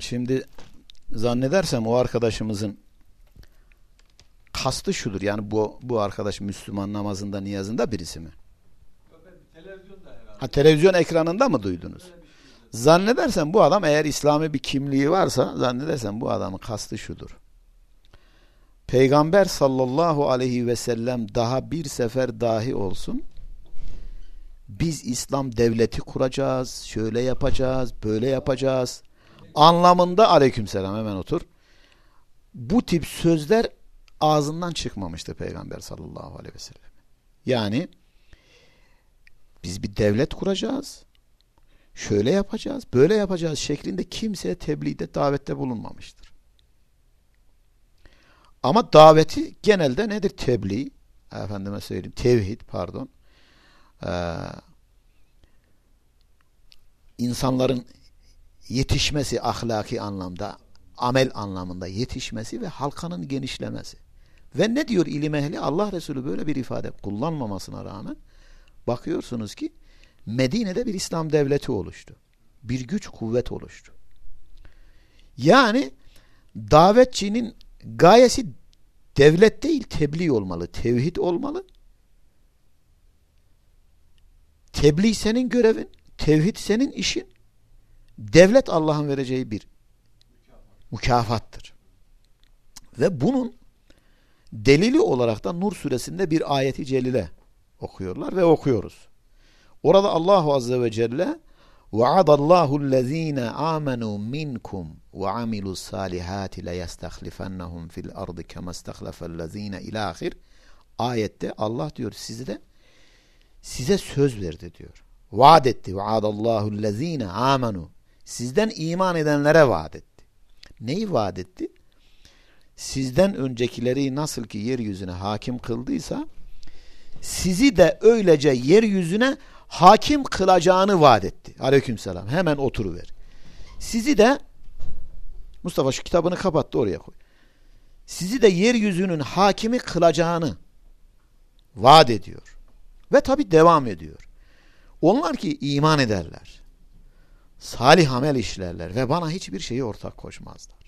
Şimdi zannedersem o arkadaşımızın kastı şudur. Yani bu bu arkadaş Müslüman namazında niyazında birisi mi? Ha televizyon ekranında mı duydunuz? Zannedersem bu adam eğer İslami bir kimliği varsa zannedersem bu adamın kastı şudur. Peygamber sallallahu aleyhi ve sellem daha bir sefer dahi olsun biz İslam devleti kuracağız, şöyle yapacağız, böyle yapacağız anlamında aleykümselam hemen otur. Bu tip sözler ağzından çıkmamıştı Peygamber sallallahu aleyhi ve sellem. Yani biz bir devlet kuracağız, şöyle yapacağız, böyle yapacağız şeklinde kimseye tebliğde, davette bulunmamıştır. Ama daveti genelde nedir? Tebliğ, efendime söyleyeyim, tevhid pardon. Ee, insanların yetişmesi ahlaki anlamda, amel anlamında yetişmesi ve halkanın genişlemesi. Ve ne diyor ilim ehli? Allah Resulü böyle bir ifade kullanmamasına rağmen bakıyorsunuz ki Medine'de bir İslam devleti oluştu. Bir güç kuvvet oluştu. Yani davetçinin gayesi devlet değil tebliğ olmalı, tevhid olmalı. Tebliğ senin görevin, tevhid senin işin. Devlet Allah'ın vereceği bir mükafattır. Ve bunun delili olarak da Nur suresinde bir ayeti celile okuyorlar ve okuyoruz. Orada Allahu Azze ve Celle وَعَدَ اللّٰهُ الَّذ۪ينَ آمَنُوا مِنْكُمْ وَعَمِلُوا الصَّالِحَاتِ لَيَسْتَخْلِفَنَّهُمْ فِي الْأَرْضِ كَمَا اسْتَخْلَفَ الَّذ۪ينَ اِلَى ahir Ayette Allah diyor size de size söz verdi diyor. Vaat etti. وَعَدَ اللّٰهُ الَّذ۪ينَ آمَنُوا Sizden iman edenlere vaat etti. Neyi vaat etti? Sizden öncekileri nasıl ki yeryüzüne hakim kıldıysa sizi de öylece yeryüzüne hakim kılacağını vaat etti. Aleykümselam. Hemen oturuver. Sizi de Mustafa şu kitabını kapattı oraya koy. Sizi de yeryüzünün hakimi kılacağını vaat ediyor. Ve tabi devam ediyor. Onlar ki iman ederler. Salih amel işlerler ve bana hiçbir şeyi ortak koşmazlar.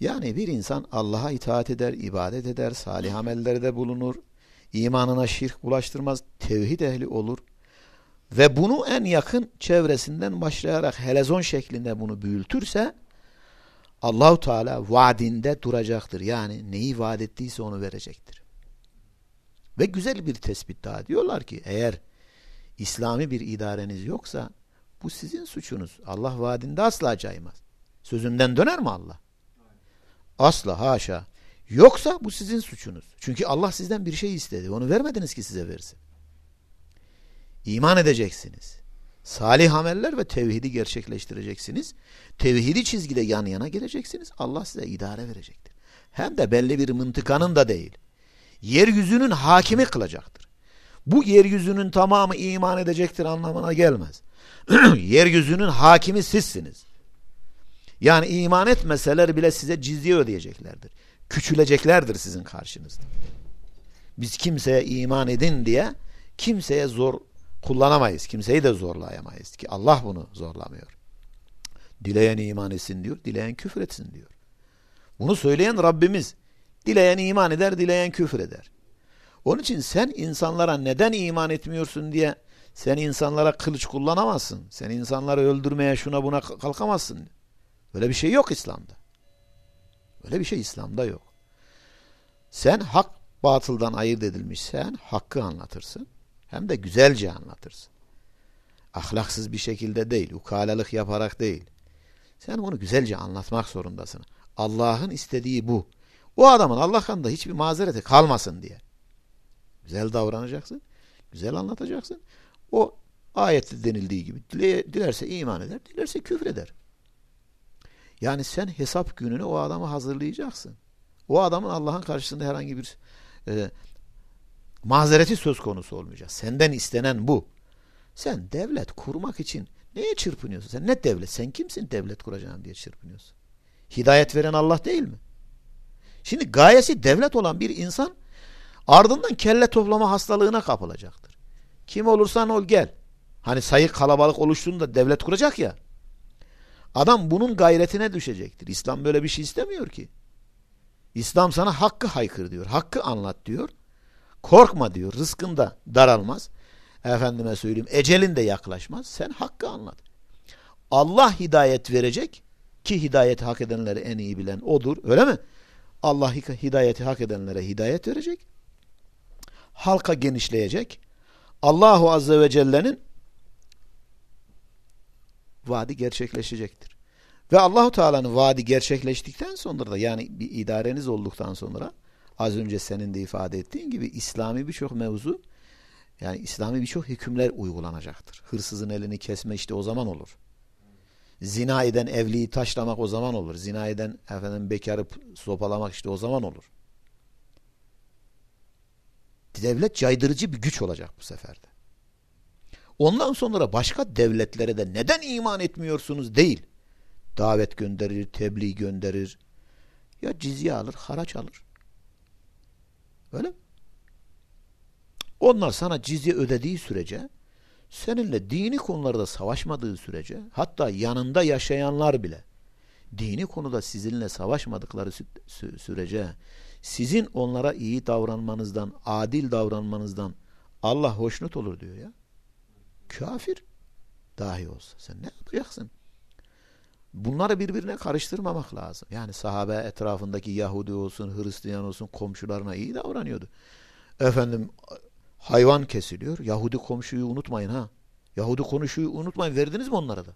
Yani bir insan Allah'a itaat eder, ibadet eder, salih amellerde bulunur, imanına şirk bulaştırmaz, tevhid ehli olur ve bunu en yakın çevresinden başlayarak helezon şeklinde bunu büyütürse Allahu Teala vaadinde duracaktır. Yani neyi vaat ettiyse onu verecektir. Ve güzel bir tespit daha diyorlar ki eğer İslami bir idareniz yoksa bu sizin suçunuz. Allah vaadinde asla caymaz. Sözünden döner mi Allah? Asla haşa. Yoksa bu sizin suçunuz. Çünkü Allah sizden bir şey istedi. Onu vermediniz ki size versin. İman edeceksiniz. Salih ameller ve tevhidi gerçekleştireceksiniz. Tevhidi çizgide yan yana geleceksiniz. Allah size idare verecektir. Hem de belli bir mıntıkanın da değil. Yeryüzünün hakimi kılacaktır. Bu yeryüzünün tamamı iman edecektir anlamına gelmez. yeryüzünün hakimi sizsiniz. Yani iman etmeseler bile size cizye ödeyeceklerdir. Küçüleceklerdir sizin karşınızda. Biz kimseye iman edin diye kimseye zor kullanamayız. Kimseyi de zorlayamayız ki Allah bunu zorlamıyor. Dileyen iman etsin diyor, dileyen küfür etsin diyor. Bunu söyleyen Rabbimiz. Dileyen iman eder, dileyen küfür eder. Onun için sen insanlara neden iman etmiyorsun diye sen insanlara kılıç kullanamazsın. Sen insanları öldürmeye şuna buna kalkamazsın. Böyle bir şey yok İslam'da. Böyle bir şey İslam'da yok. Sen hak batıldan ayırt edilmişsen hakkı anlatırsın. Hem de güzelce anlatırsın. Ahlaksız bir şekilde değil, ukalalık yaparak değil. Sen bunu güzelce anlatmak zorundasın. Allah'ın istediği bu. O adamın Allah kanında hiçbir mazereti kalmasın diye. Güzel davranacaksın, güzel anlatacaksın. O ayette denildiği gibi dilerse iman eder, dilerse küfür eder. Yani sen hesap gününü o adamı hazırlayacaksın. O adamın Allah'ın karşısında herhangi bir e, mazereti söz konusu olmayacak. Senden istenen bu. Sen devlet kurmak için neye çırpınıyorsun? Sen ne devlet? Sen kimsin devlet kuracağım diye çırpınıyorsun? Hidayet veren Allah değil mi? Şimdi gayesi devlet olan bir insan ardından kelle toplama hastalığına kapılacaktır. Kim olursan ol gel. Hani sayı kalabalık oluştuğunda devlet kuracak ya. Adam bunun gayretine düşecektir. İslam böyle bir şey istemiyor ki. İslam sana hakkı haykır diyor. Hakkı anlat diyor. Korkma diyor. Rızkın da daralmaz. Efendime söyleyeyim ecelin de yaklaşmaz. Sen hakkı anlat. Allah hidayet verecek ki hidayeti hak edenleri en iyi bilen odur. Öyle mi? Allah hidayeti hak edenlere hidayet verecek. Halka genişleyecek. Allahu Azze ve Celle'nin vaadi gerçekleşecektir. Ve Allahu Teala'nın vaadi gerçekleştikten sonra da yani bir idareniz olduktan sonra az önce senin de ifade ettiğin gibi İslami birçok mevzu yani İslami birçok hükümler uygulanacaktır. Hırsızın elini kesme işte o zaman olur. Zina eden evliyi taşlamak o zaman olur. Zina eden efendim bekarı sopalamak işte o zaman olur. Devlet caydırıcı bir güç olacak bu seferde. Ondan sonra başka devletlere de neden iman etmiyorsunuz değil. Davet gönderir, tebliğ gönderir. Ya cizye alır, haraç alır. Öyle mi? Onlar sana cizye ödediği sürece seninle dini konularda savaşmadığı sürece hatta yanında yaşayanlar bile dini konuda sizinle savaşmadıkları sürece sizin onlara iyi davranmanızdan, adil davranmanızdan Allah hoşnut olur diyor ya. Kafir dahi olsa sen ne yapacaksın? Bunları birbirine karıştırmamak lazım. Yani sahabe etrafındaki Yahudi olsun, Hristiyan olsun komşularına iyi davranıyordu. Efendim hayvan kesiliyor. Yahudi komşuyu unutmayın ha. Yahudi komşuyu unutmayın. Verdiniz mi onlara da?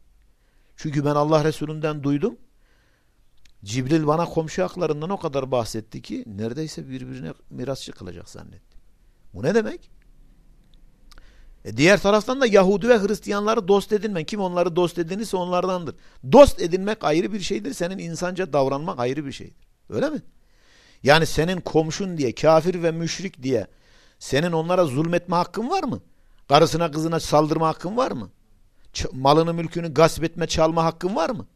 Çünkü ben Allah Resulü'nden duydum. Cibril bana komşu haklarından o kadar bahsetti ki neredeyse birbirine mirasçı kılacak zannetti. Bu ne demek? E diğer taraftan da Yahudi ve Hristiyanları dost edinme. Kim onları dost edinirse onlardandır. Dost edinmek ayrı bir şeydir. Senin insanca davranmak ayrı bir şeydir. Öyle mi? Yani senin komşun diye, kafir ve müşrik diye senin onlara zulmetme hakkın var mı? Karısına kızına saldırma hakkın var mı? Ç malını mülkünü gasp etme çalma hakkın var mı?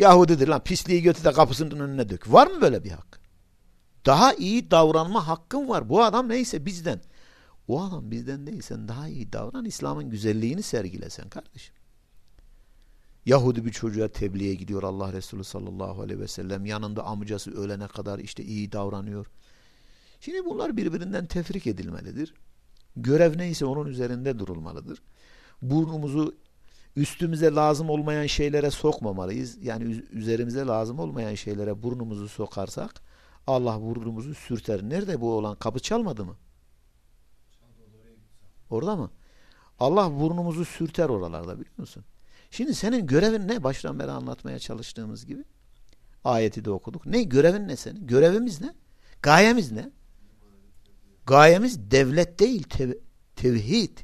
Yahudidir lan pisliği götü de kapısının önüne dök. Var mı böyle bir hak? Daha iyi davranma hakkın var. Bu adam neyse bizden. O adam bizden değil. Sen daha iyi davran. İslam'ın güzelliğini sergilesen kardeşim. Yahudi bir çocuğa tebliğe gidiyor Allah Resulü sallallahu aleyhi ve sellem. Yanında amcası ölene kadar işte iyi davranıyor. Şimdi bunlar birbirinden tefrik edilmelidir. Görev neyse onun üzerinde durulmalıdır. Burnumuzu üstümüze lazım olmayan şeylere sokmamalıyız. Yani üzerimize lazım olmayan şeylere burnumuzu sokarsak Allah burnumuzu sürter. Nerede bu olan? Kapı çalmadı mı? Orada mı? Allah burnumuzu sürter oralarda biliyor musun? Şimdi senin görevin ne? Baştan beri anlatmaya çalıştığımız gibi. Ayeti de okuduk. Ne? Görevin ne senin? Görevimiz ne? Gayemiz ne? Gayemiz devlet değil, tev tevhid.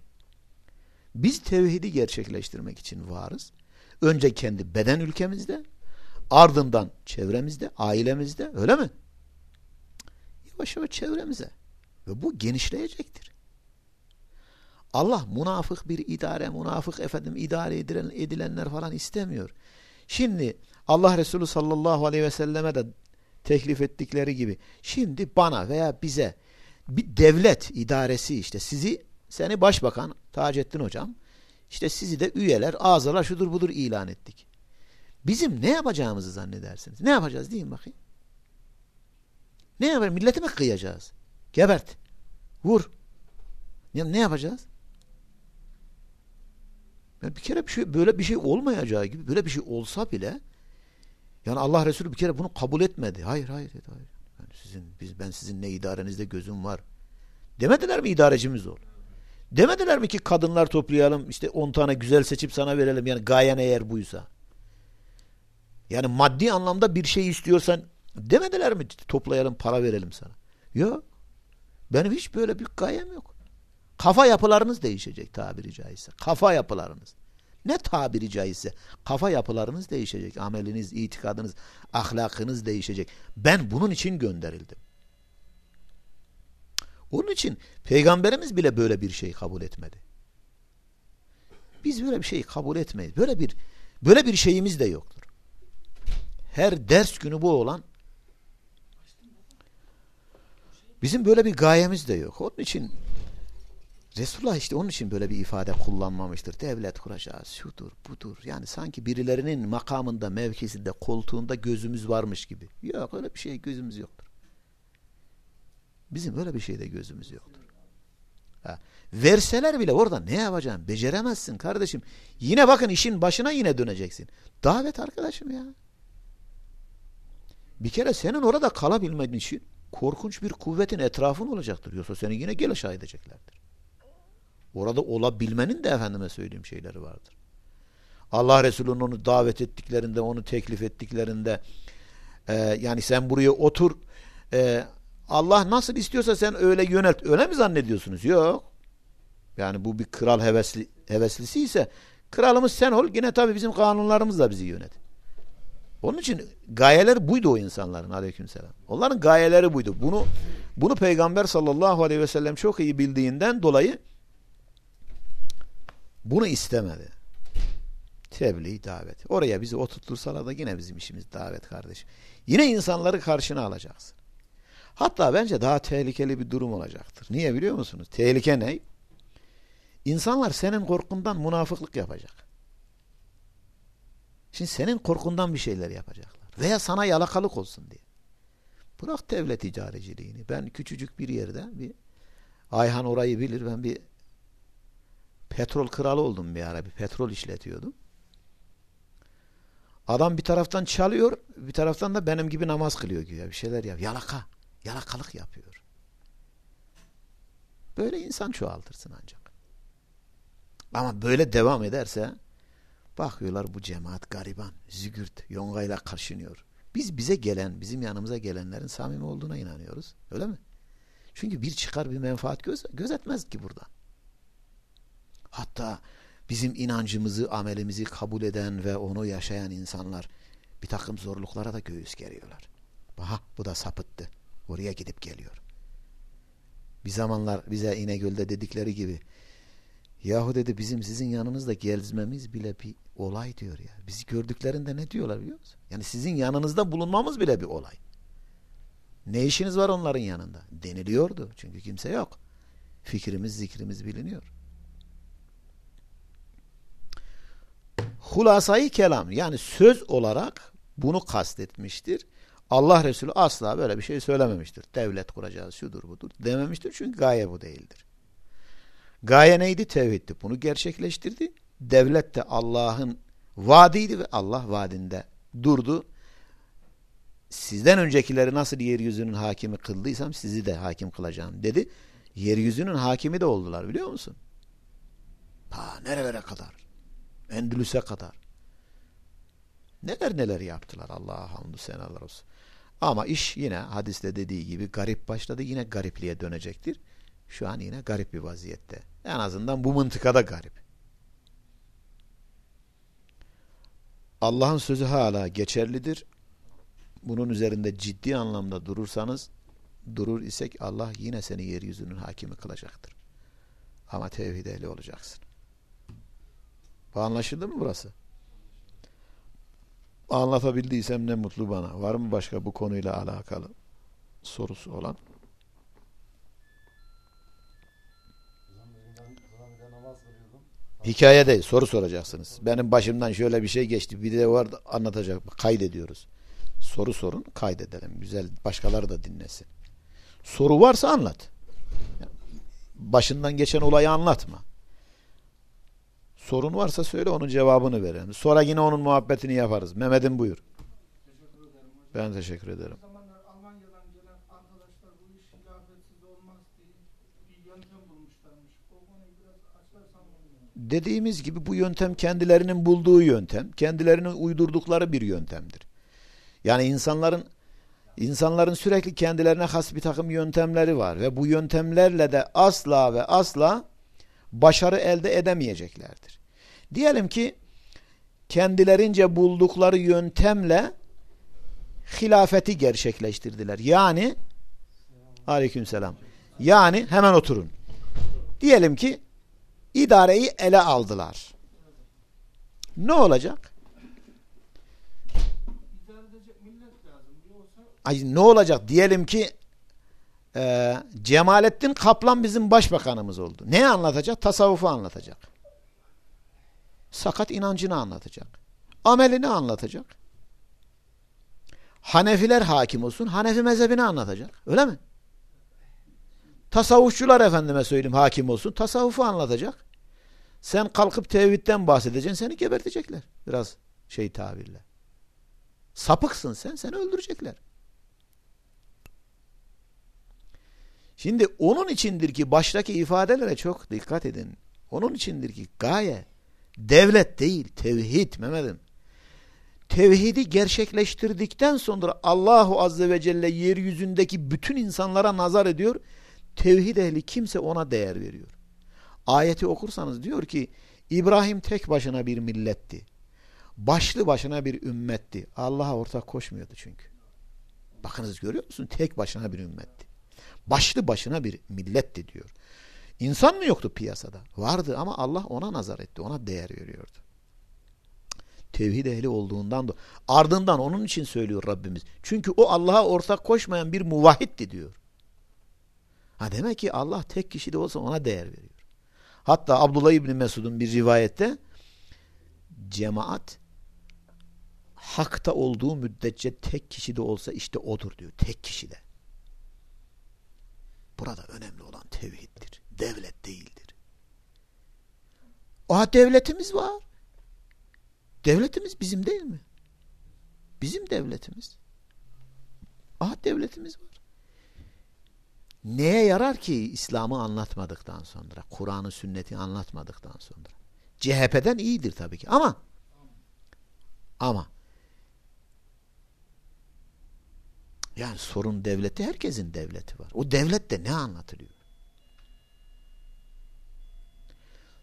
Biz tevhidi gerçekleştirmek için varız. Önce kendi beden ülkemizde, ardından çevremizde, ailemizde, öyle mi? Yavaş yavaş çevremize. Ve bu genişleyecektir. Allah münafık bir idare, münafık efendim idare edilen, edilenler falan istemiyor. Şimdi Allah Resulü sallallahu aleyhi ve selleme de teklif ettikleri gibi şimdi bana veya bize bir devlet idaresi işte sizi seni başbakan Taceddin hocam işte sizi de üyeler ağzalar şudur budur ilan ettik. Bizim ne yapacağımızı zannedersiniz? Ne yapacağız deyin bakayım. Ne yapacağız? Milleti mi kıyacağız? Gebert. Vur. Ya ne yapacağız? Yani bir kere bir şey böyle bir şey olmayacağı gibi böyle bir şey olsa bile yani Allah Resulü bir kere bunu kabul etmedi. Hayır hayır hayır. Yani sizin biz ben sizin ne idarenizde gözüm var. Demediler mi idarecimiz ol? Demediler mi ki kadınlar toplayalım işte 10 tane güzel seçip sana verelim yani gayen eğer buysa. Yani maddi anlamda bir şey istiyorsan demediler mi toplayalım para verelim sana. Yok. Benim hiç böyle bir gayem yok. Kafa yapılarınız değişecek tabiri caizse. Kafa yapılarınız. Ne tabiri caizse kafa yapılarınız değişecek. Ameliniz, itikadınız, ahlakınız değişecek. Ben bunun için gönderildim. Onun için peygamberimiz bile böyle bir şey kabul etmedi. Biz böyle bir şey kabul etmeyiz. Böyle bir böyle bir şeyimiz de yoktur. Her ders günü bu olan bizim böyle bir gayemiz de yok. Onun için Resulullah işte onun için böyle bir ifade kullanmamıştır. Devlet kuracağız, şudur, budur. Yani sanki birilerinin makamında, mevkisinde, koltuğunda gözümüz varmış gibi. Yok öyle bir şey gözümüz yoktur. Bizim öyle bir şeyde gözümüz yoktur. Ha. Verseler bile orada ne yapacaksın? Beceremezsin kardeşim. Yine bakın işin başına yine döneceksin. Davet arkadaşım ya. Bir kere senin orada kalabilmen için korkunç bir kuvvetin etrafın olacaktır. Yoksa seni yine gel aşağı edeceklerdir. Orada olabilmenin de efendime söyleyeyim şeyleri vardır. Allah Resulü'nün onu davet ettiklerinde, onu teklif ettiklerinde e, yani sen buraya otur e, Allah nasıl istiyorsa sen öyle yönelt. Öyle mi zannediyorsunuz? Yok. Yani bu bir kral hevesli, heveslisi ise kralımız sen ol. Yine tabii bizim kanunlarımız da bizi yönet. Onun için gayeler buydu o insanların aleykümselam. Onların gayeleri buydu. Bunu bunu Peygamber sallallahu aleyhi ve sellem çok iyi bildiğinden dolayı bunu istemedi. Tebliğ, davet. Oraya bizi oturtursalar da yine bizim işimiz davet kardeşim. Yine insanları karşına alacaksın. Hatta bence daha tehlikeli bir durum olacaktır. Niye biliyor musunuz? Tehlike ne? İnsanlar senin korkundan münafıklık yapacak. Şimdi senin korkundan bir şeyler yapacaklar. Veya sana yalakalık olsun diye. Bırak devlet icareciliğini. Ben küçücük bir yerde bir Ayhan orayı bilir. Ben bir petrol kralı oldum bir ara. Bir petrol işletiyordum. Adam bir taraftan çalıyor, bir taraftan da benim gibi namaz kılıyor güya. Bir şeyler yap. Yalaka. Yalakalık yapıyor. Böyle insan çoğaltırsın ancak. Ama böyle devam ederse bakıyorlar bu cemaat gariban, zügürt, yongayla karşınıyor. Biz bize gelen, bizim yanımıza gelenlerin samimi olduğuna inanıyoruz. Öyle mi? Çünkü bir çıkar bir menfaat göz, gözetmez ki burada. Hatta bizim inancımızı, amelimizi kabul eden ve onu yaşayan insanlar bir takım zorluklara da göğüs geriyorlar. Aha bu da sapıttı. Oraya gidip geliyor. Bir zamanlar bize İnegöl'de dedikleri gibi yahu dedi bizim sizin yanınızda gezmemiz bile bir olay diyor ya. Bizi gördüklerinde ne diyorlar biliyor musun? Yani sizin yanınızda bulunmamız bile bir olay. Ne işiniz var onların yanında? Deniliyordu. Çünkü kimse yok. Fikrimiz, zikrimiz biliniyor. Hulasayı kelam yani söz olarak bunu kastetmiştir. Allah Resulü asla böyle bir şey söylememiştir. Devlet kuracağız şudur budur dememiştir. Çünkü gaye bu değildir. Gaye neydi? Tevhiddi. Bunu gerçekleştirdi. Devlet de Allah'ın vaadiydi ve Allah vaadinde durdu. Sizden öncekileri nasıl yeryüzünün hakimi kıldıysam sizi de hakim kılacağım dedi. Yeryüzünün hakimi de oldular biliyor musun? Ha nerelere kadar? Endülüs'e kadar. Neler neler yaptılar Allah'a hamdü senalar olsun. Ama iş yine hadiste dediği gibi garip başladı. Yine garipliğe dönecektir. Şu an yine garip bir vaziyette. En azından bu mıntıkada garip. Allah'ın sözü hala geçerlidir. Bunun üzerinde ciddi anlamda durursanız durur isek Allah yine seni yeryüzünün hakimi kılacaktır. Ama tevhid ehli olacaksın. Bu anlaşıldı mı burası? Anlatabildiysem ne mutlu bana. Var mı başka bu konuyla alakalı sorusu olan? Hikaye değil, soru soracaksınız. Benim başımdan şöyle bir şey geçti. Bir de var anlatacak. Kaydediyoruz. Soru sorun, kaydedelim. Güzel, başkaları da dinlesin. Soru varsa anlat. Başından geçen olayı anlatma. Sorun varsa söyle onun cevabını verelim. Sonra yine onun muhabbetini yaparız. Mehmet'im buyur. Teşekkür. Ben teşekkür ederim. Dediğimiz gibi bu yöntem kendilerinin bulduğu yöntem, kendilerinin uydurdukları bir yöntemdir. Yani insanların insanların sürekli kendilerine has bir takım yöntemleri var ve bu yöntemlerle de asla ve asla başarı elde edemeyeceklerdir. Diyelim ki kendilerince buldukları yöntemle hilafeti gerçekleştirdiler. Yani aleykümselam. Yani hemen oturun. Diyelim ki idareyi ele aldılar. Ne olacak? Ay, ne olacak? Diyelim ki e, Cemalettin Kaplan bizim başbakanımız oldu. Ne anlatacak? Tasavvufu anlatacak. Sakat inancını anlatacak. Amelini anlatacak. Hanefiler hakim olsun. Hanefi mezhebini anlatacak. Öyle mi? Tasavvufçular efendime söyleyeyim hakim olsun. Tasavvufu anlatacak. Sen kalkıp tevhidden bahsedeceksin. Seni gebertecekler. Biraz şey tabirle. Sapıksın sen. Seni öldürecekler. Şimdi onun içindir ki baştaki ifadelere çok dikkat edin. Onun içindir ki gaye devlet değil tevhid Mehmet'im. Tevhidi gerçekleştirdikten sonra Allahu Azze ve Celle yeryüzündeki bütün insanlara nazar ediyor. Tevhid ehli kimse ona değer veriyor. Ayeti okursanız diyor ki İbrahim tek başına bir milletti. Başlı başına bir ümmetti. Allah'a ortak koşmuyordu çünkü. Bakınız görüyor musun? Tek başına bir ümmetti. Başlı başına bir milletti diyor. İnsan mı yoktu piyasada? Vardı ama Allah ona nazar etti. Ona değer veriyordu. Tevhid ehli olduğundan da ardından onun için söylüyor Rabbimiz. Çünkü o Allah'a ortak koşmayan bir muvahhitti diyor. Ha demek ki Allah tek kişi de olsa ona değer veriyor. Hatta Abdullah İbni Mesud'un bir rivayette cemaat hakta olduğu müddetçe tek kişi de olsa işte odur diyor. Tek kişi de. Burada önemli olan tevhiddir. Devlet değildir. Oha devletimiz var. Devletimiz bizim değil mi? Bizim devletimiz. Aha devletimiz var. Neye yarar ki İslam'ı anlatmadıktan sonra, Kur'an'ı, sünneti anlatmadıktan sonra? CHP'den iyidir tabii ki ama ama yani sorun devleti herkesin devleti var. O devlette ne anlatılıyor?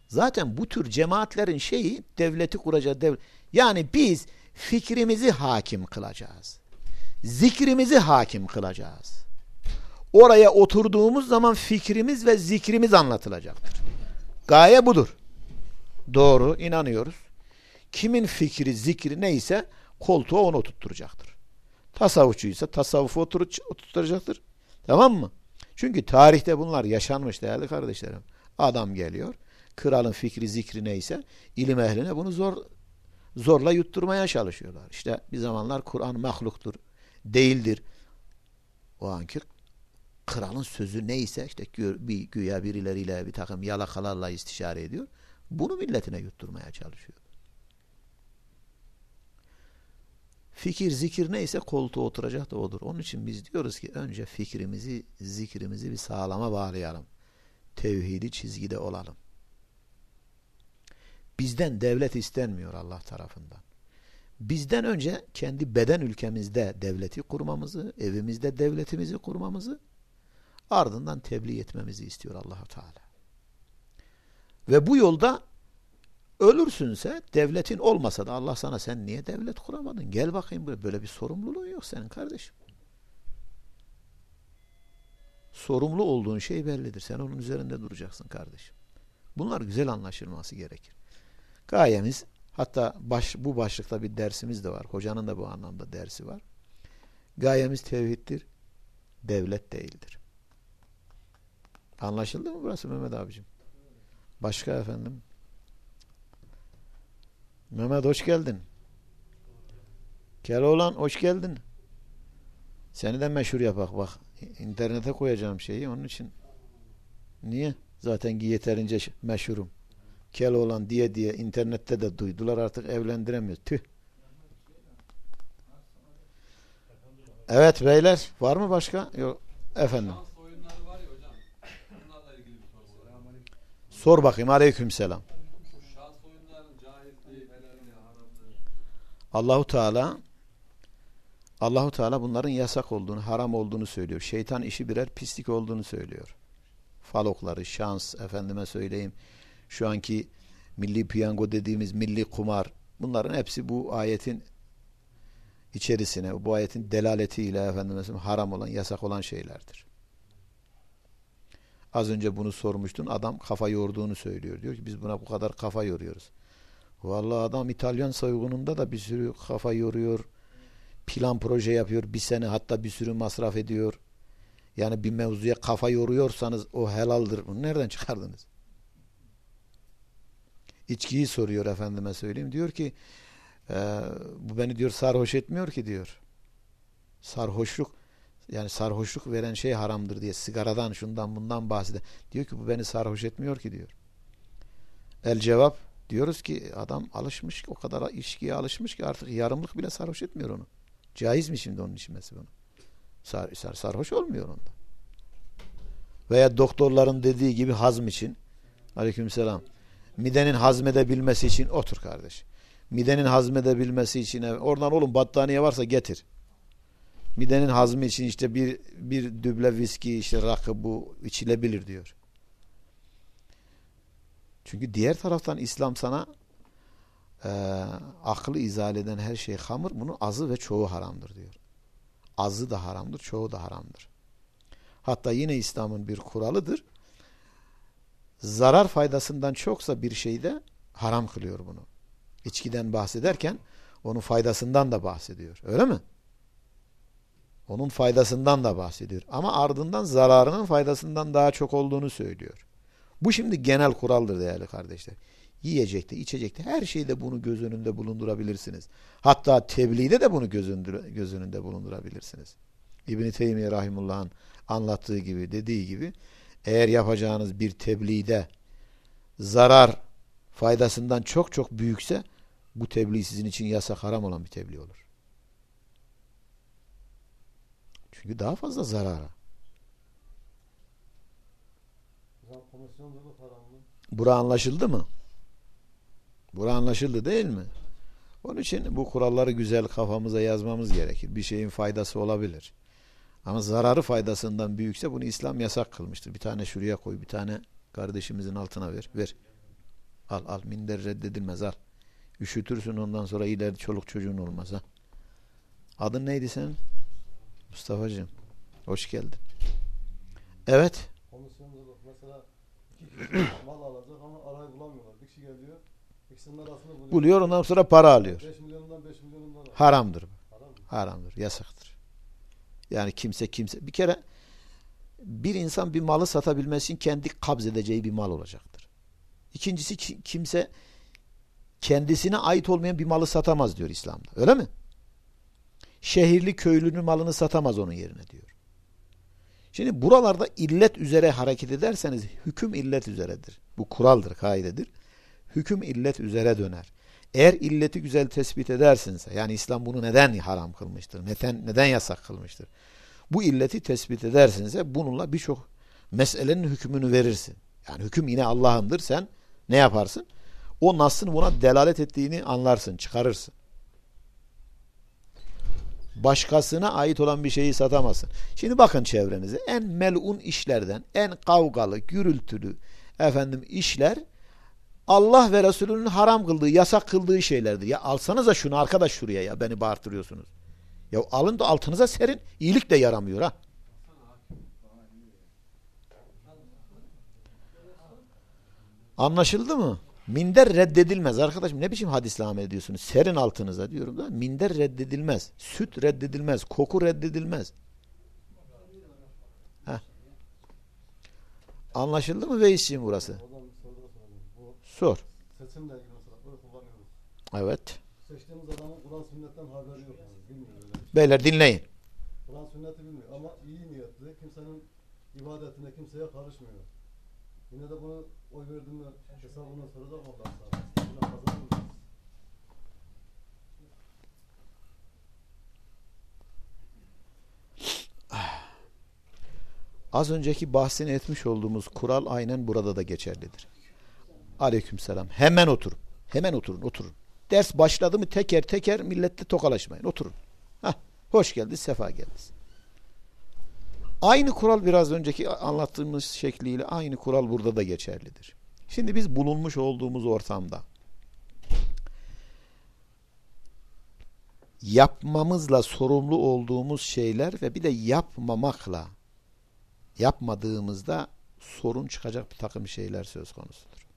Zaten bu tür cemaatlerin şeyi devleti kuracağı devlet. Yani biz fikrimizi hakim kılacağız. Zikrimizi hakim kılacağız. Oraya oturduğumuz zaman fikrimiz ve zikrimiz anlatılacaktır. Gaye budur. Doğru, inanıyoruz. Kimin fikri, zikri neyse koltuğa onu oturtturacaktır. Tasavvufçuysa tasavvufu oturtturacaktır. Tamam mı? Çünkü tarihte bunlar yaşanmış değerli kardeşlerim. Adam geliyor, kralın fikri, zikri neyse ilim ehline bunu zor zorla yutturmaya çalışıyorlar. İşte bir zamanlar Kur'an mahluktur, değildir. O anki kralın sözü neyse işte bir güya birileriyle bir takım yalakalarla istişare ediyor. Bunu milletine yutturmaya çalışıyor. Fikir, zikir neyse koltuğa oturacak da odur. Onun için biz diyoruz ki önce fikrimizi, zikrimizi bir sağlama bağlayalım. Tevhidi çizgide olalım. Bizden devlet istenmiyor Allah tarafından. Bizden önce kendi beden ülkemizde devleti kurmamızı, evimizde devletimizi kurmamızı, ardından tebliğ etmemizi istiyor Allahu Teala. Ve bu yolda ölürsünse devletin olmasa da Allah sana sen niye devlet kuramadın? Gel bakayım buraya. Böyle bir sorumluluğun yok senin kardeşim. Sorumlu olduğun şey bellidir. Sen onun üzerinde duracaksın kardeşim. Bunlar güzel anlaşılması gerekir. Gayemiz hatta baş, bu başlıkta bir dersimiz de var. Hocanın da bu anlamda dersi var. Gayemiz tevhiddir. Devlet değildir. Anlaşıldı mı burası Mehmet abicim? Başka efendim? Mehmet hoş geldin. Keloğlan hoş geldin. Seni de meşhur yapak bak. İnternete koyacağım şeyi onun için. Niye? Zaten yeterince meşhurum. Keloğlan diye diye internette de duydular artık evlendiremiyor. Tüh. Evet beyler var mı başka? Yok. Efendim. Sor bakayım aleyküm selam. Allahu Teala Allahu Teala bunların yasak olduğunu, haram olduğunu söylüyor. Şeytan işi birer pislik olduğunu söylüyor. Falokları, şans, efendime söyleyeyim. Şu anki milli piyango dediğimiz milli kumar. Bunların hepsi bu ayetin içerisine, bu ayetin delaletiyle efendime söyleyeyim, haram olan, yasak olan şeylerdir. Az önce bunu sormuştun. Adam kafa yorduğunu söylüyor. Diyor ki biz buna bu kadar kafa yoruyoruz. Vallahi adam İtalyan soygununda da bir sürü kafa yoruyor. Plan proje yapıyor. Bir sene hatta bir sürü masraf ediyor. Yani bir mevzuya kafa yoruyorsanız o helaldir. Bunu nereden çıkardınız? İçkiyi soruyor efendime söyleyeyim. Diyor ki e, bu beni diyor sarhoş etmiyor ki diyor. Sarhoşluk yani sarhoşluk veren şey haramdır diye sigaradan şundan bundan bahsede. Diyor ki bu beni sarhoş etmiyor ki diyor. El cevap diyoruz ki adam alışmış o kadar içkiye alışmış ki artık yarımlık bile sarhoş etmiyor onu. Caiz mi şimdi onun içmesi bunu? Sar, sar, sarhoş olmuyor onda. Veya doktorların dediği gibi hazm için aleykümselam midenin hazmedebilmesi için otur kardeş. Midenin hazmedebilmesi için oradan oğlum battaniye varsa getir. Midenin hazmı için işte bir bir düble viski işte rakı bu içilebilir diyor. Çünkü diğer taraftan İslam sana e, aklı izale eden her şey hamur. Bunun azı ve çoğu haramdır diyor. Azı da haramdır, çoğu da haramdır. Hatta yine İslam'ın bir kuralıdır. Zarar faydasından çoksa bir şeyde haram kılıyor bunu. İçkiden bahsederken onun faydasından da bahsediyor. Öyle mi? Onun faydasından da bahsediyor. Ama ardından zararının faydasından daha çok olduğunu söylüyor. Bu şimdi genel kuraldır değerli kardeşler. Yiyecekte, içecekte her şeyde bunu göz önünde bulundurabilirsiniz. Hatta tebliğde de bunu göz, göz önünde bulundurabilirsiniz. İbn-i Teymiye Rahimullah'ın anlattığı gibi, dediği gibi eğer yapacağınız bir tebliğde zarar faydasından çok çok büyükse bu tebliğ sizin için yasak haram olan bir tebliğ olur. Çünkü daha fazla zarara. Bura anlaşıldı mı? Bura anlaşıldı değil mi? Onun için bu kuralları güzel kafamıza yazmamız gerekir. Bir şeyin faydası olabilir. Ama zararı faydasından büyükse bunu İslam yasak kılmıştır. Bir tane şuraya koy, bir tane kardeşimizin altına ver. Ver. Al al minder reddedilmez al. Üşütürsün ondan sonra ileride çoluk çocuğun olmaz ha. Adın neydi senin? Mustafa'cığım. Hoş geldin. Evet. Komisyonculuk mesela iki kişi mal alacak ama arayı bulamıyorlar. Bir kişi geliyor. İkisinin arasını buluyor. Buluyor ondan sonra para alıyor. 5 milyondan 5 milyondan alıyor. Haramdır. Haram mı? Haramdır. Yasaktır. Yani kimse kimse bir kere bir insan bir malı satabilmesi için kendi kabz edeceği bir mal olacaktır. İkincisi ki- kimse kendisine ait olmayan bir malı satamaz diyor İslam'da. Öyle mi? Şehirli köylünün malını satamaz onun yerine diyor. Şimdi buralarda illet üzere hareket ederseniz hüküm illet üzeredir. Bu kuraldır, kaidedir. Hüküm illet üzere döner. Eğer illeti güzel tespit edersinse, yani İslam bunu neden haram kılmıştır, neden, neden yasak kılmıştır? Bu illeti tespit edersinse bununla birçok meselenin hükmünü verirsin. Yani hüküm yine Allah'ındır, sen ne yaparsın? O nasın buna delalet ettiğini anlarsın, çıkarırsın. Başkasına ait olan bir şeyi satamazsın. Şimdi bakın çevrenize en melun işlerden, en kavgalı, gürültülü efendim işler Allah ve Resulünün haram kıldığı, yasak kıldığı şeylerdir. Ya alsanıza şunu arkadaş şuraya ya beni bağırtırıyorsunuz. Ya alın da altınıza serin. İyilik de yaramıyor ha. Anlaşıldı mı? Minder reddedilmez arkadaşım. Ne biçim hadisle amel ediyorsunuz? Serin altınıza diyorum da. Minder reddedilmez. Süt reddedilmez. Koku reddedilmez. Heh. Anlaşıldı mı Veys'ciğim burası? Sor. seçimle ilgili mesela böyle kullanıyoruz. Evet. Seçtiğimiz adamın Kur'an sünnetten haberi yok. Şey. Beyler dinleyin. Kur'an sünneti bilmiyor ama iyi niyetli. Kimsenin ibadetine kimseye karışmıyor. Yine de bunu oy verdiğinde Buna kazanır mısınız? Az önceki bahsini etmiş olduğumuz kural aynen burada da geçerlidir. Aleykümselam. Hemen oturun. Hemen oturun, oturun. Ders başladı mı teker teker millette tokalaşmayın. Oturun. Hah, hoş geldiniz, sefa geldiniz. Aynı kural biraz önceki anlattığımız şekliyle aynı kural burada da geçerlidir. Şimdi biz bulunmuş olduğumuz ortamda yapmamızla sorumlu olduğumuz şeyler ve bir de yapmamakla yapmadığımızda sorun çıkacak bir takım şeyler söz konusudur.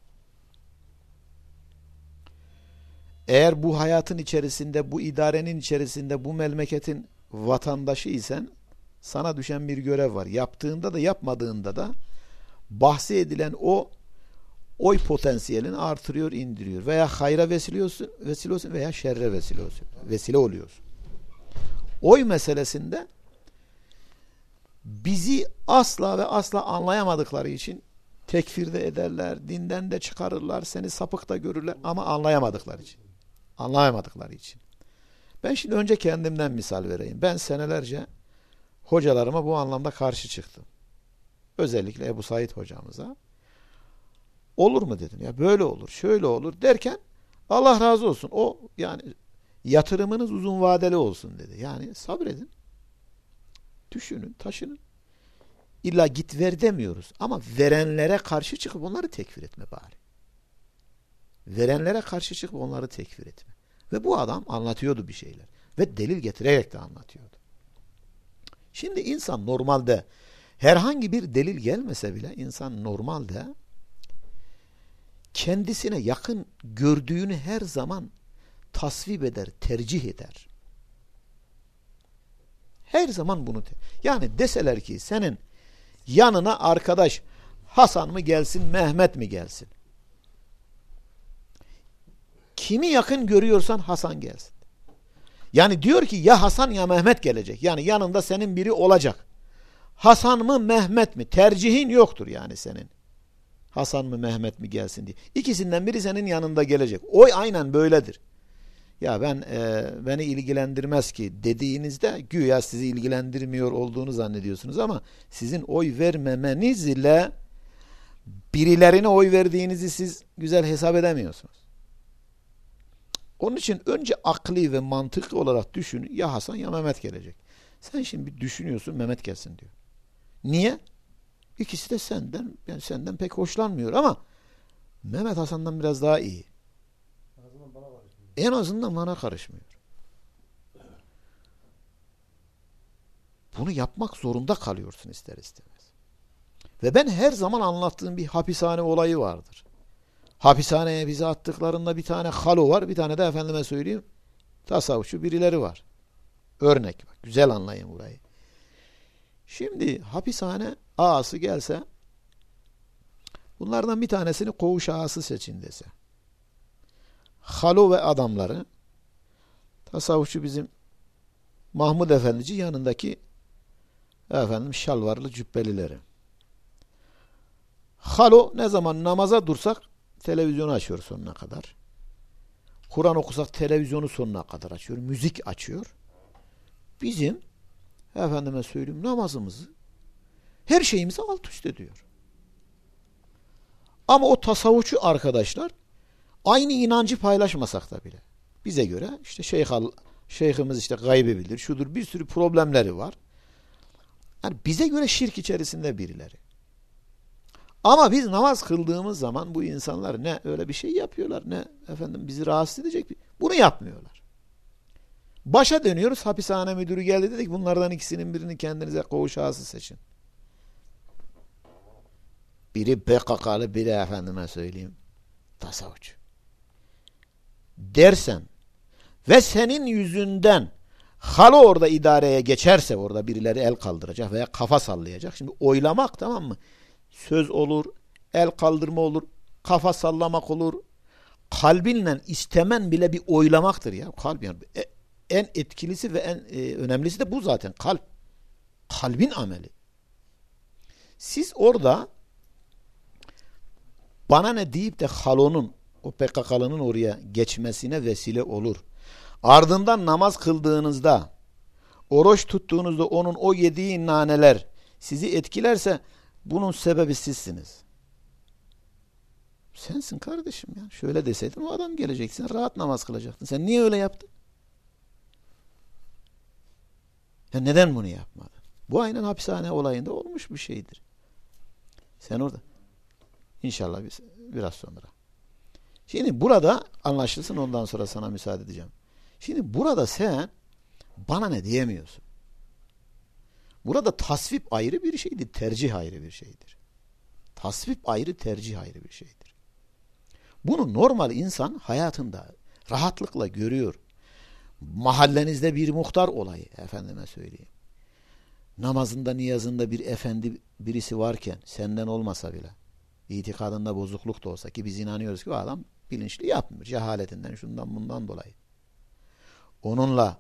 Eğer bu hayatın içerisinde, bu idarenin içerisinde, bu memleketin vatandaşı isen sana düşen bir görev var. Yaptığında da yapmadığında da bahsi edilen o oy potansiyelini artırıyor, indiriyor. Veya hayra vesile olsun, vesile olsun veya şerre vesile olsun. Vesile oluyorsun. Oy meselesinde bizi asla ve asla anlayamadıkları için tekfirde ederler, dinden de çıkarırlar, seni sapık da görürler ama anlayamadıkları için. Anlayamadıkları için. Ben şimdi önce kendimden misal vereyim. Ben senelerce hocalarıma bu anlamda karşı çıktım. Özellikle Ebu Said hocamıza. Olur mu dedim ya böyle olur, şöyle olur derken Allah razı olsun. O yani yatırımınız uzun vadeli olsun dedi. Yani sabredin. Düşünün, taşının. İlla git ver demiyoruz. Ama verenlere karşı çıkıp onları tekfir etme bari. Verenlere karşı çıkıp onları tekfir etme. Ve bu adam anlatıyordu bir şeyler. Ve delil getirerek de anlatıyordu. Şimdi insan normalde herhangi bir delil gelmese bile insan normalde kendisine yakın gördüğünü her zaman tasvip eder, tercih eder. Her zaman bunu yani deseler ki senin yanına arkadaş Hasan mı gelsin, Mehmet mi gelsin? Kimi yakın görüyorsan Hasan gelsin. Yani diyor ki ya Hasan ya Mehmet gelecek. Yani yanında senin biri olacak. Hasan mı Mehmet mi? Tercihin yoktur yani senin. Hasan mı Mehmet mi gelsin diye. İkisinden biri senin yanında gelecek. Oy aynen böyledir. Ya ben e, beni ilgilendirmez ki dediğinizde güya sizi ilgilendirmiyor olduğunu zannediyorsunuz ama sizin oy vermemeniz ile birilerine oy verdiğinizi siz güzel hesap edemiyorsunuz. Onun için önce akli ve mantıklı olarak düşün. Ya Hasan ya Mehmet gelecek. Sen şimdi bir düşünüyorsun Mehmet gelsin diyor. Niye? İkisi de senden yani senden pek hoşlanmıyor ama Mehmet Hasan'dan biraz daha iyi. En azından bana karışmıyor. Bunu yapmak zorunda kalıyorsun ister istemez. Ve ben her zaman anlattığım bir hapishane olayı vardır. Hapishaneye bizi attıklarında bir tane halo var, bir tane de efendime söyleyeyim tasavvufçu birileri var. Örnek bak, güzel anlayın burayı. Şimdi hapishane ağası gelse bunlardan bir tanesini koğuş ağası seçin dese. Halo ve adamları tasavvufçu bizim Mahmud Efendici yanındaki efendim şalvarlı cübbelileri. Halo ne zaman namaza dursak televizyonu açıyor sonuna kadar. Kur'an okusak televizyonu sonuna kadar açıyor. Müzik açıyor. Bizim efendime söyleyeyim namazımızı her şeyimizi alt üst ediyor. Ama o tasavvufçu arkadaşlar aynı inancı paylaşmasak da bile bize göre işte şeyh al, şeyhimiz işte gaybi bilir, şudur bir sürü problemleri var. Yani bize göre şirk içerisinde birileri. Ama biz namaz kıldığımız zaman bu insanlar ne öyle bir şey yapıyorlar ne efendim bizi rahatsız edecek bir bunu yapmıyorlar. Başa dönüyoruz hapishane müdürü geldi dedik bunlardan ikisinin birini kendinize koğuş ağası seçin. Biri PKK'lı biri efendime söyleyeyim tasavvufçu. Dersen ve senin yüzünden halı orada idareye geçerse orada birileri el kaldıracak veya kafa sallayacak. Şimdi oylamak tamam mı? Söz olur, el kaldırma olur, kafa sallamak olur. Kalbinle istemen bile bir oylamaktır ya. Kalp yani e, en etkilisi ve en e, önemlisi de bu zaten kalp. Kalbin ameli. Siz orada bana ne deyip de halonun o PKK'lının oraya geçmesine vesile olur. Ardından namaz kıldığınızda oruç tuttuğunuzda onun o yediği naneler sizi etkilerse bunun sebebi sizsiniz. Sensin kardeşim ya. Şöyle deseydin o adam geleceksin. Rahat namaz kılacaktın. Sen niye öyle yaptın? Ya neden bunu yapmadın? Bu aynen hapishane olayında olmuş bir şeydir. Sen orada. İnşallah biz, biraz sonra. Şimdi burada anlaşılsın ondan sonra sana müsaade edeceğim. Şimdi burada sen bana ne diyemiyorsun. Burada tasvip ayrı bir şeydir, tercih ayrı bir şeydir. Tasvip ayrı, tercih ayrı bir şeydir. Bunu normal insan hayatında rahatlıkla görüyor. Mahallenizde bir muhtar olayı efendime söyleyeyim. namazında niyazında bir efendi birisi varken senden olmasa bile itikadında bozukluk da olsa ki biz inanıyoruz ki o adam bilinçli yapmıyor. Cehaletinden şundan bundan dolayı. Onunla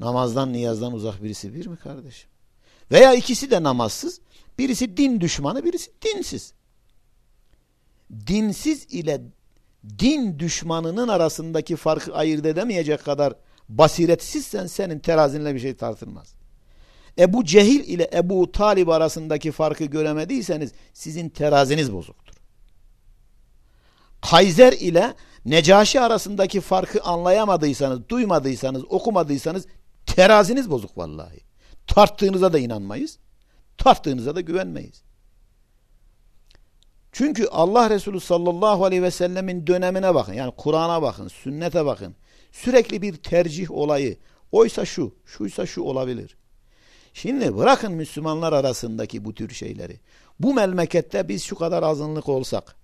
namazdan niyazdan uzak birisi bir mi kardeşim? Veya ikisi de namazsız. Birisi din düşmanı birisi dinsiz. Dinsiz ile din düşmanının arasındaki farkı ayırt edemeyecek kadar basiretsizsen senin terazinle bir şey tartılmaz. Ebu Cehil ile Ebu Talib arasındaki farkı göremediyseniz sizin teraziniz bozuktur. Kayzer ile Necaşi arasındaki farkı anlayamadıysanız, duymadıysanız, okumadıysanız teraziniz bozuk vallahi. Tarttığınıza da inanmayız. Tarttığınıza da güvenmeyiz. Çünkü Allah Resulü sallallahu aleyhi ve sellemin dönemine bakın. Yani Kur'an'a bakın, sünnete bakın. Sürekli bir tercih olayı. Oysa şu, şuysa şu olabilir. Şimdi bırakın Müslümanlar arasındaki bu tür şeyleri. Bu memlekette biz şu kadar azınlık olsak,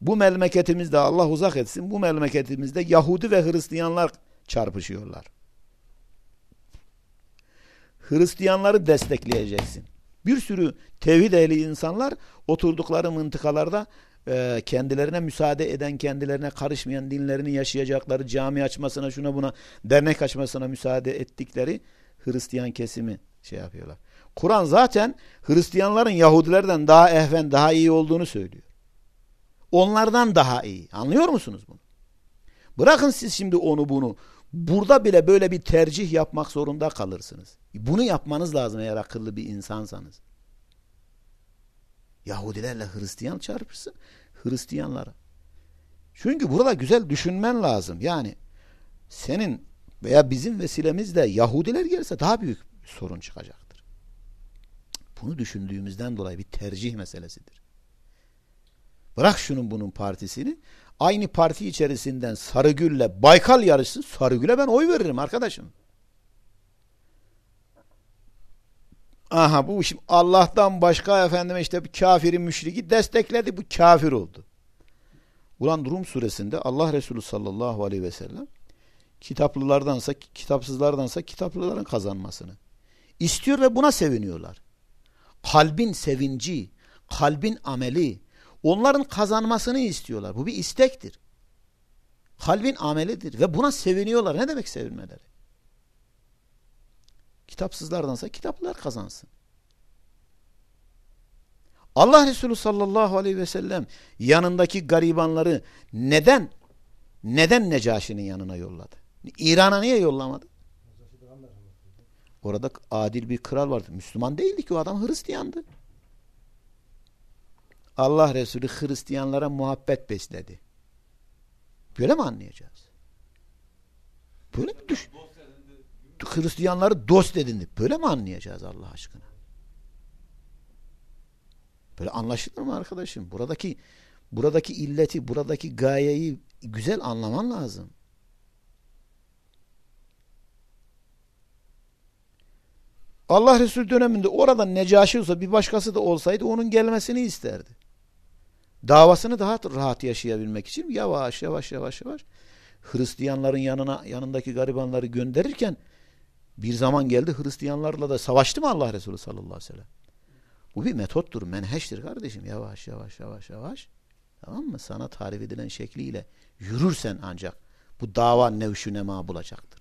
bu memleketimizde Allah uzak etsin, bu memleketimizde Yahudi ve Hristiyanlar çarpışıyorlar. Hristiyanları destekleyeceksin. Bir sürü tevhid ehli insanlar oturdukları mıntıkalarda e, kendilerine müsaade eden, kendilerine karışmayan dinlerini yaşayacakları cami açmasına, şuna buna dernek açmasına müsaade ettikleri Hristiyan kesimi şey yapıyorlar. Kur'an zaten Hristiyanların Yahudilerden daha ehven, daha iyi olduğunu söylüyor. Onlardan daha iyi. Anlıyor musunuz bunu? Bırakın siz şimdi onu bunu. Burada bile böyle bir tercih yapmak zorunda kalırsınız. Bunu yapmanız lazım eğer akıllı bir insansanız. Yahudilerle Hristiyan çarpışsın. Hristiyanlara. Çünkü burada güzel düşünmen lazım. Yani senin veya bizim vesilemizle Yahudiler gelirse daha büyük sorun çıkacaktır. Bunu düşündüğümüzden dolayı bir tercih meselesidir. Bırak şunun bunun partisini. Aynı parti içerisinden Sarıgül'le Baykal yarışsın. Sarıgül'e ben oy veririm arkadaşım. Aha bu şimdi Allah'tan başka efendime işte bir kafirin müşriki destekledi bu kafir oldu. Ulan Rum suresinde Allah Resulü sallallahu aleyhi ve sellem kitaplılardansa kitapsızlardansa kitaplıların kazanmasını istiyor ve buna seviniyorlar. Kalbin sevinci, kalbin ameli, onların kazanmasını istiyorlar. Bu bir istektir. Kalbin amelidir ve buna seviniyorlar. Ne demek sevinmeleri? Kitapsızlardansa kitaplar kazansın. Allah Resulü sallallahu aleyhi ve sellem yanındaki garibanları neden neden Necaşi'nin yanına yolladı? İran'a niye yollamadı? Orada adil bir kral vardı. Müslüman değildi ki o adam Hristiyandı. Allah Resulü Hristiyanlara muhabbet besledi. Böyle mi anlayacağız? Böyle mi düş? Hristiyanları dost edindi. Böyle mi anlayacağız Allah aşkına? Böyle anlaşılır mı arkadaşım? Buradaki buradaki illeti, buradaki gayeyi güzel anlaman lazım. Allah Resulü döneminde orada Necaşi olsa bir başkası da olsaydı onun gelmesini isterdi. Davasını daha rahat yaşayabilmek için yavaş yavaş yavaş yavaş Hristiyanların yanına yanındaki garibanları gönderirken bir zaman geldi Hristiyanlarla da savaştı mı Allah Resulü sallallahu aleyhi ve sellem? Bu bir metottur, menheştir kardeşim. Yavaş yavaş yavaş yavaş. Tamam mı? Sana tarif edilen şekliyle yürürsen ancak bu dava nevşü nema bulacaktır.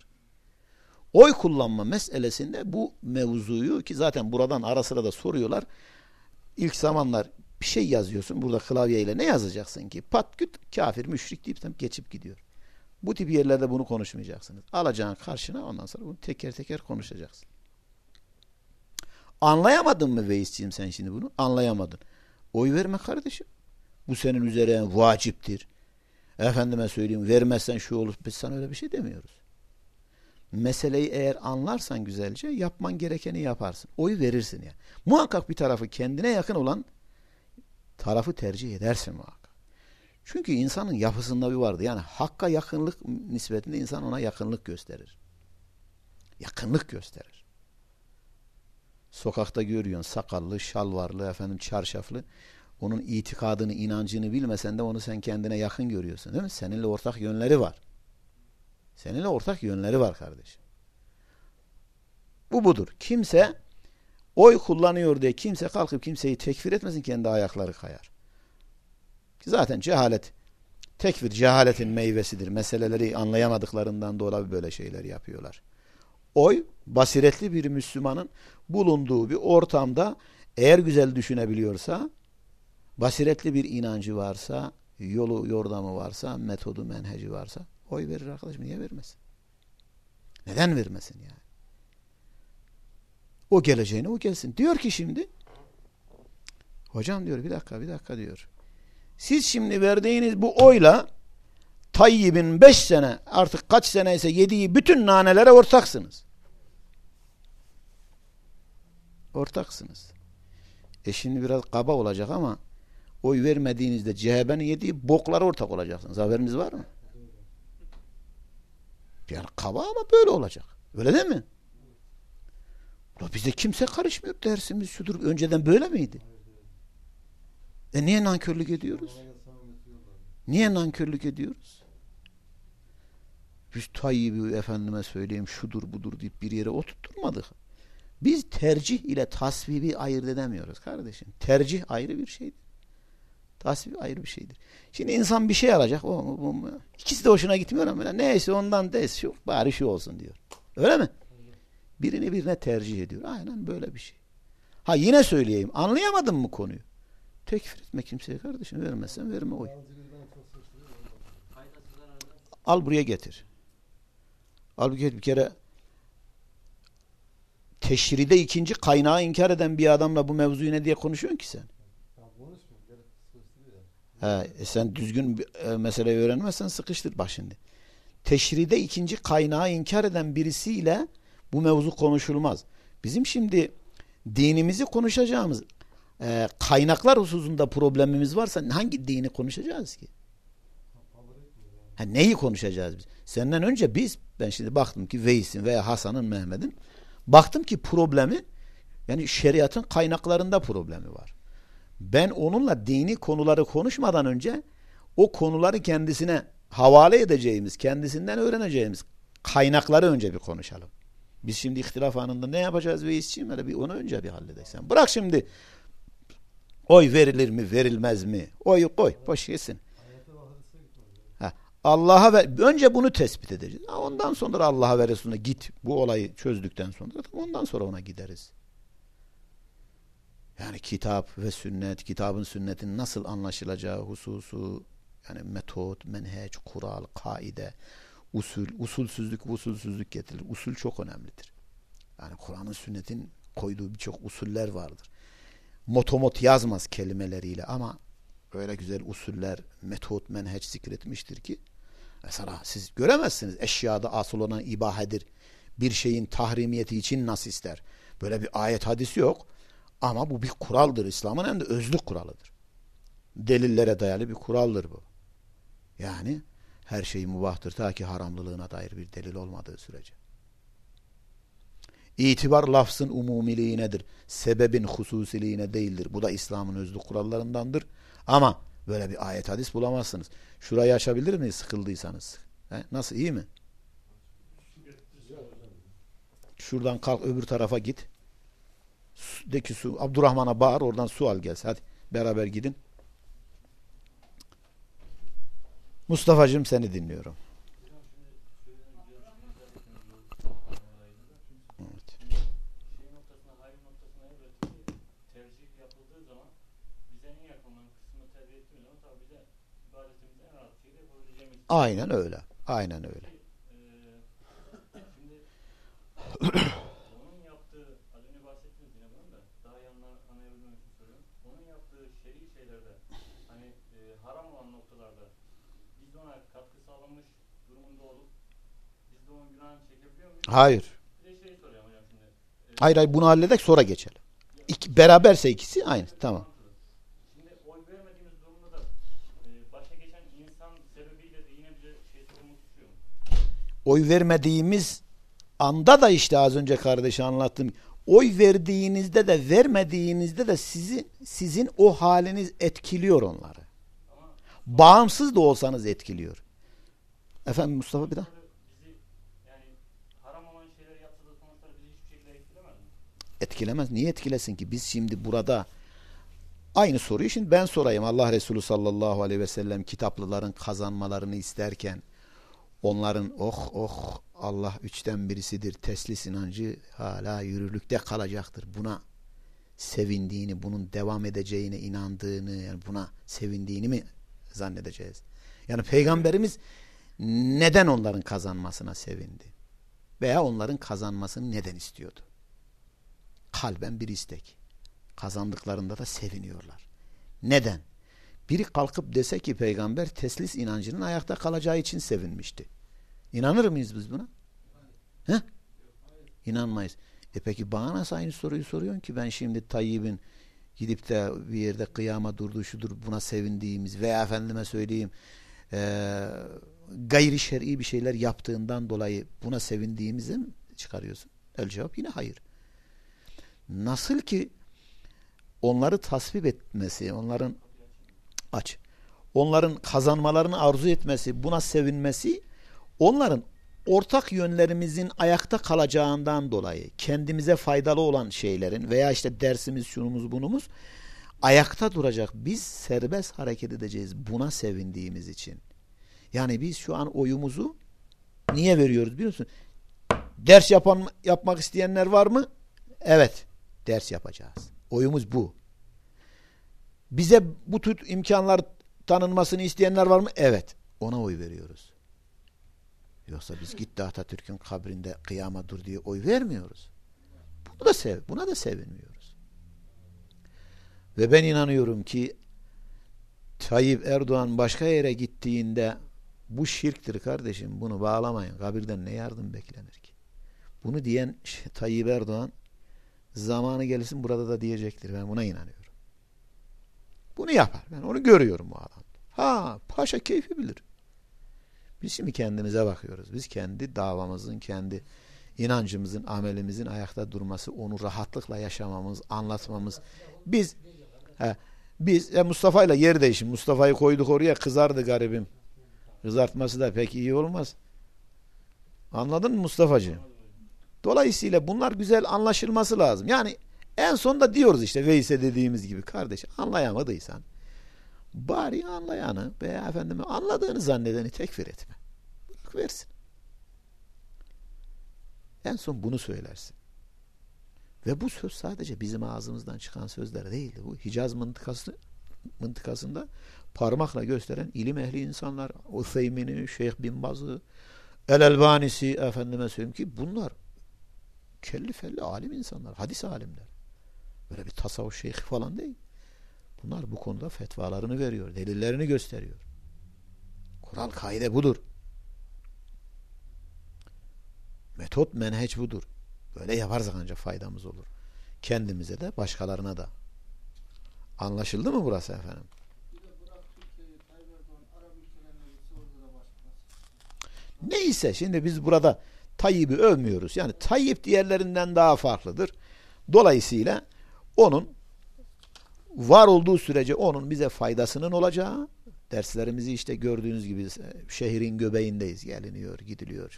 Oy kullanma meselesinde bu mevzuyu ki zaten buradan ara sıra da soruyorlar. İlk zamanlar bir şey yazıyorsun burada klavyeyle ne yazacaksın ki? Pat küt kafir müşrik deyip geçip gidiyor. Bu tip yerlerde bunu konuşmayacaksınız. Alacağın karşına ondan sonra bunu teker teker konuşacaksın. Anlayamadın mı Veysciğim sen şimdi bunu? Anlayamadın. Oy verme kardeşim. Bu senin üzerine vaciptir. Efendime söyleyeyim vermezsen şu olur. Biz sana öyle bir şey demiyoruz. Meseleyi eğer anlarsan güzelce yapman gerekeni yaparsın. Oy verirsin ya. Muhakkak bir tarafı kendine yakın olan tarafı tercih edersin muhakkak. Çünkü insanın yapısında bir vardı. Yani hakka yakınlık nispetinde insan ona yakınlık gösterir. Yakınlık gösterir. Sokakta görüyorsun sakallı, şalvarlı, efendim çarşaflı. Onun itikadını, inancını bilmesen de onu sen kendine yakın görüyorsun değil mi? Seninle ortak yönleri var. Seninle ortak yönleri var kardeşim. Bu budur. Kimse Oy kullanıyor diye kimse kalkıp kimseyi tekfir etmesin kendi ayakları kayar. Zaten cehalet tekfir cehaletin meyvesidir. Meseleleri anlayamadıklarından dolayı böyle şeyler yapıyorlar. Oy basiretli bir Müslümanın bulunduğu bir ortamda eğer güzel düşünebiliyorsa, basiretli bir inancı varsa, yolu yordamı varsa, metodu menheci varsa oy verir arkadaşım. Niye vermesin? Neden vermesin yani? O geleceğine o gelsin. Diyor ki şimdi hocam diyor bir dakika bir dakika diyor. Siz şimdi verdiğiniz bu oyla Tayyip'in beş sene artık kaç sene ise yediği bütün nanelere ortaksınız. Ortaksınız. E şimdi biraz kaba olacak ama oy vermediğinizde CHP'nin yediği boklara ortak olacaksınız. Haberiniz var mı? Yani kaba ama böyle olacak. Öyle değil mi? Ulan bize kimse karışmıyor dersimiz şudur. Önceden böyle miydi? E niye nankörlük ediyoruz? Niye nankörlük ediyoruz? Biz Tayyip'i efendime söyleyeyim şudur budur deyip bir yere oturtturmadık. Biz tercih ile tasvibi ayırt edemiyoruz kardeşim. Tercih ayrı bir şeydir. Tasvip ayrı bir şeydir. Şimdi insan bir şey alacak. O, o, o, ikisi de hoşuna gitmiyor ama neyse ondan des şu bari şu olsun diyor. Öyle mi? Birini birine tercih ediyor. Aynen böyle bir şey. Ha yine söyleyeyim. Anlayamadın mı konuyu? Tekfir etme kimseye kardeşim. Vermezsen verme oy. Al buraya getir. Kere, bir kere teşride ikinci kaynağı inkar eden bir adamla bu mevzuyu ne diye konuşuyorsun ki sen? He, e sen düzgün bir e, meseleyi öğrenmezsen sıkıştır. Bak şimdi. Teşride ikinci kaynağı inkar eden birisiyle bu mevzu konuşulmaz. Bizim şimdi dinimizi konuşacağımız e, kaynaklar hususunda problemimiz varsa hangi dini konuşacağız ki? Ha, neyi konuşacağız biz? Senden önce biz, ben şimdi baktım ki Veys'in veya Hasan'ın, Mehmet'in baktım ki problemi yani şeriatın kaynaklarında problemi var. Ben onunla dini konuları konuşmadan önce o konuları kendisine havale edeceğimiz, kendisinden öğreneceğimiz kaynakları önce bir konuşalım. Biz şimdi ihtilaf anında ne yapacağız Veys'ciğim? Hele bir onu önce bir halledeysen. Bırak şimdi oy verilir mi, verilmez mi? Oyu koy, boş yesin. Allah'a ve önce bunu tespit edeceğiz. Ondan sonra Allah'a ve Resulüne git. Bu olayı çözdükten sonra ondan sonra ona gideriz. Yani kitap ve sünnet, kitabın sünnetin nasıl anlaşılacağı hususu, yani metot, menheç, kural, kaide, usul, usulsüzlük, usulsüzlük getirir. Usul çok önemlidir. Yani Kur'an'ın sünnetin koyduğu birçok usuller vardır. Motomot yazmaz kelimeleriyle ama öyle güzel usuller, metot, menheç zikretmiştir ki mesela siz göremezsiniz eşyada asıl olan ibahedir. Bir şeyin tahrimiyeti için nasıl ister? Böyle bir ayet hadisi yok. Ama bu bir kuraldır İslam'ın hem de özlük kuralıdır. Delillere dayalı bir kuraldır bu. Yani her şey mubahtır ta ki haramlılığına dair bir delil olmadığı sürece. İtibar lafzın umumiliğinedir. Sebebin hususiliğine değildir. Bu da İslam'ın özlük kurallarındandır. Ama böyle bir ayet hadis bulamazsınız. Şurayı açabilir miyiz sıkıldıysanız? He? Nasıl iyi mi? Şuradan kalk öbür tarafa git. De ki su. Abdurrahman'a bağır oradan su al gelsin. Hadi beraber gidin. Mustafa'cığım seni dinliyorum. Aynen öyle. Aynen öyle. onun yaptığı, az önce bahsettiniz yine bunun da, daha iyi anla- anlayabilmem için soruyorum. Onun yaptığı şer'i şeylerde, hani e, haram olan noktalarda, biz de ona katkı sağlamış durumunda olup, biz de onun günahını çekebiliyor muyuz? Hayır. Hayır hayır bunu halledek sonra geçelim. İki, beraberse ikisi aynı. Tamam. Oy vermediğimiz e, şey? Oy vermediğimiz anda da işte az önce kardeşe anlattım. Oy verdiğinizde de vermediğinizde de sizin sizin o haliniz etkiliyor onları. Bağımsız da olsanız etkiliyor. Efendim Mustafa bir daha. Bizi yani haram olan şeyleri yapsa da sonuçları bizi hiçbir şekilde etkilemez. Niye etkilesin ki? Biz şimdi burada aynı soruyu şimdi ben sorayım. Allah Resulü sallallahu aleyhi ve sellem kitaplıların kazanmalarını isterken onların oh oh Allah üçten birisidir teslis inancı hala yürürlükte kalacaktır. Buna sevindiğini, bunun devam edeceğine inandığını, yani buna sevindiğini mi zannedeceğiz? Yani peygamberimiz neden onların kazanmasına sevindi? Veya onların kazanmasını neden istiyordu? Kalben bir istek. Kazandıklarında da seviniyorlar. Neden? Biri kalkıp dese ki peygamber teslis inancının ayakta kalacağı için sevinmişti. İnanır mıyız biz buna? He? İnanmayız. E peki bana nasıl aynı soruyu soruyorsun ki ben şimdi Tayyip'in gidip de bir yerde kıyama durduğu şudur buna sevindiğimiz veya efendime söyleyeyim e, gayri şer'i bir şeyler yaptığından dolayı buna sevindiğimizi mi çıkarıyorsun? El cevap yine hayır. Nasıl ki onları tasvip etmesi, onların aç, onların kazanmalarını arzu etmesi, buna sevinmesi, onların ortak yönlerimizin ayakta kalacağından dolayı kendimize faydalı olan şeylerin veya işte dersimiz, şunumuz, bunumuz ayakta duracak. Biz serbest hareket edeceğiz buna sevindiğimiz için. Yani biz şu an oyumuzu niye veriyoruz biliyor musun? Ders yapan, yapmak isteyenler var mı? Evet. Ders yapacağız. Oyumuz bu. Bize bu tür imkanlar tanınmasını isteyenler var mı? Evet. Ona oy veriyoruz. Yoksa biz gitti Atatürk'ün kabrinde kıyama dur diye oy vermiyoruz. Bunu da sev, buna da sevinmiyoruz. Ve ben inanıyorum ki Tayyip Erdoğan başka yere gittiğinde bu şirktir kardeşim. Bunu bağlamayın. Kabirden ne yardım beklenir ki? Bunu diyen Tayyip Erdoğan zamanı gelsin burada da diyecektir. Ben buna inanıyorum. Bunu yapar. Ben onu görüyorum bu adam. Ha paşa keyfi bilir. Biz şimdi kendimize bakıyoruz. Biz kendi davamızın, kendi inancımızın, amelimizin ayakta durması, onu rahatlıkla yaşamamız, anlatmamız. Biz he, biz e, Mustafa ile yer değişim. Mustafa'yı koyduk oraya kızardı garibim. Kızartması da pek iyi olmaz. Anladın mı Mustafa'cığım? Dolayısıyla bunlar güzel anlaşılması lazım. Yani en sonda diyoruz işte Veys'e dediğimiz gibi kardeş anlayamadıysan bari anlayanı veya efendime anladığını zannedeni tekfir etme. Bırak versin. En son bunu söylersin. Ve bu söz sadece bizim ağzımızdan çıkan sözler değildi. Bu Hicaz mıntıkası, mıntıkasında parmakla gösteren ilim ehli insanlar, Utheymin'i, Şeyh Bin Baz'ı, El Elbanisi efendime söyleyeyim ki bunlar kelli felli alim insanlar, hadis alimler. Böyle bir tasavvuf şeyhi falan değil. Bunlar bu konuda fetvalarını veriyor, delillerini gösteriyor. Kural kaide budur. Metot menheç budur. Böyle yaparsak ancak faydamız olur. Kendimize de başkalarına da. Anlaşıldı mı burası efendim? Neyse şimdi biz burada Tayyip'i övmüyoruz. Yani Tayyip diğerlerinden daha farklıdır. Dolayısıyla onun var olduğu sürece onun bize faydasının olacağı derslerimizi işte gördüğünüz gibi şehrin göbeğindeyiz. Geliniyor, gidiliyor.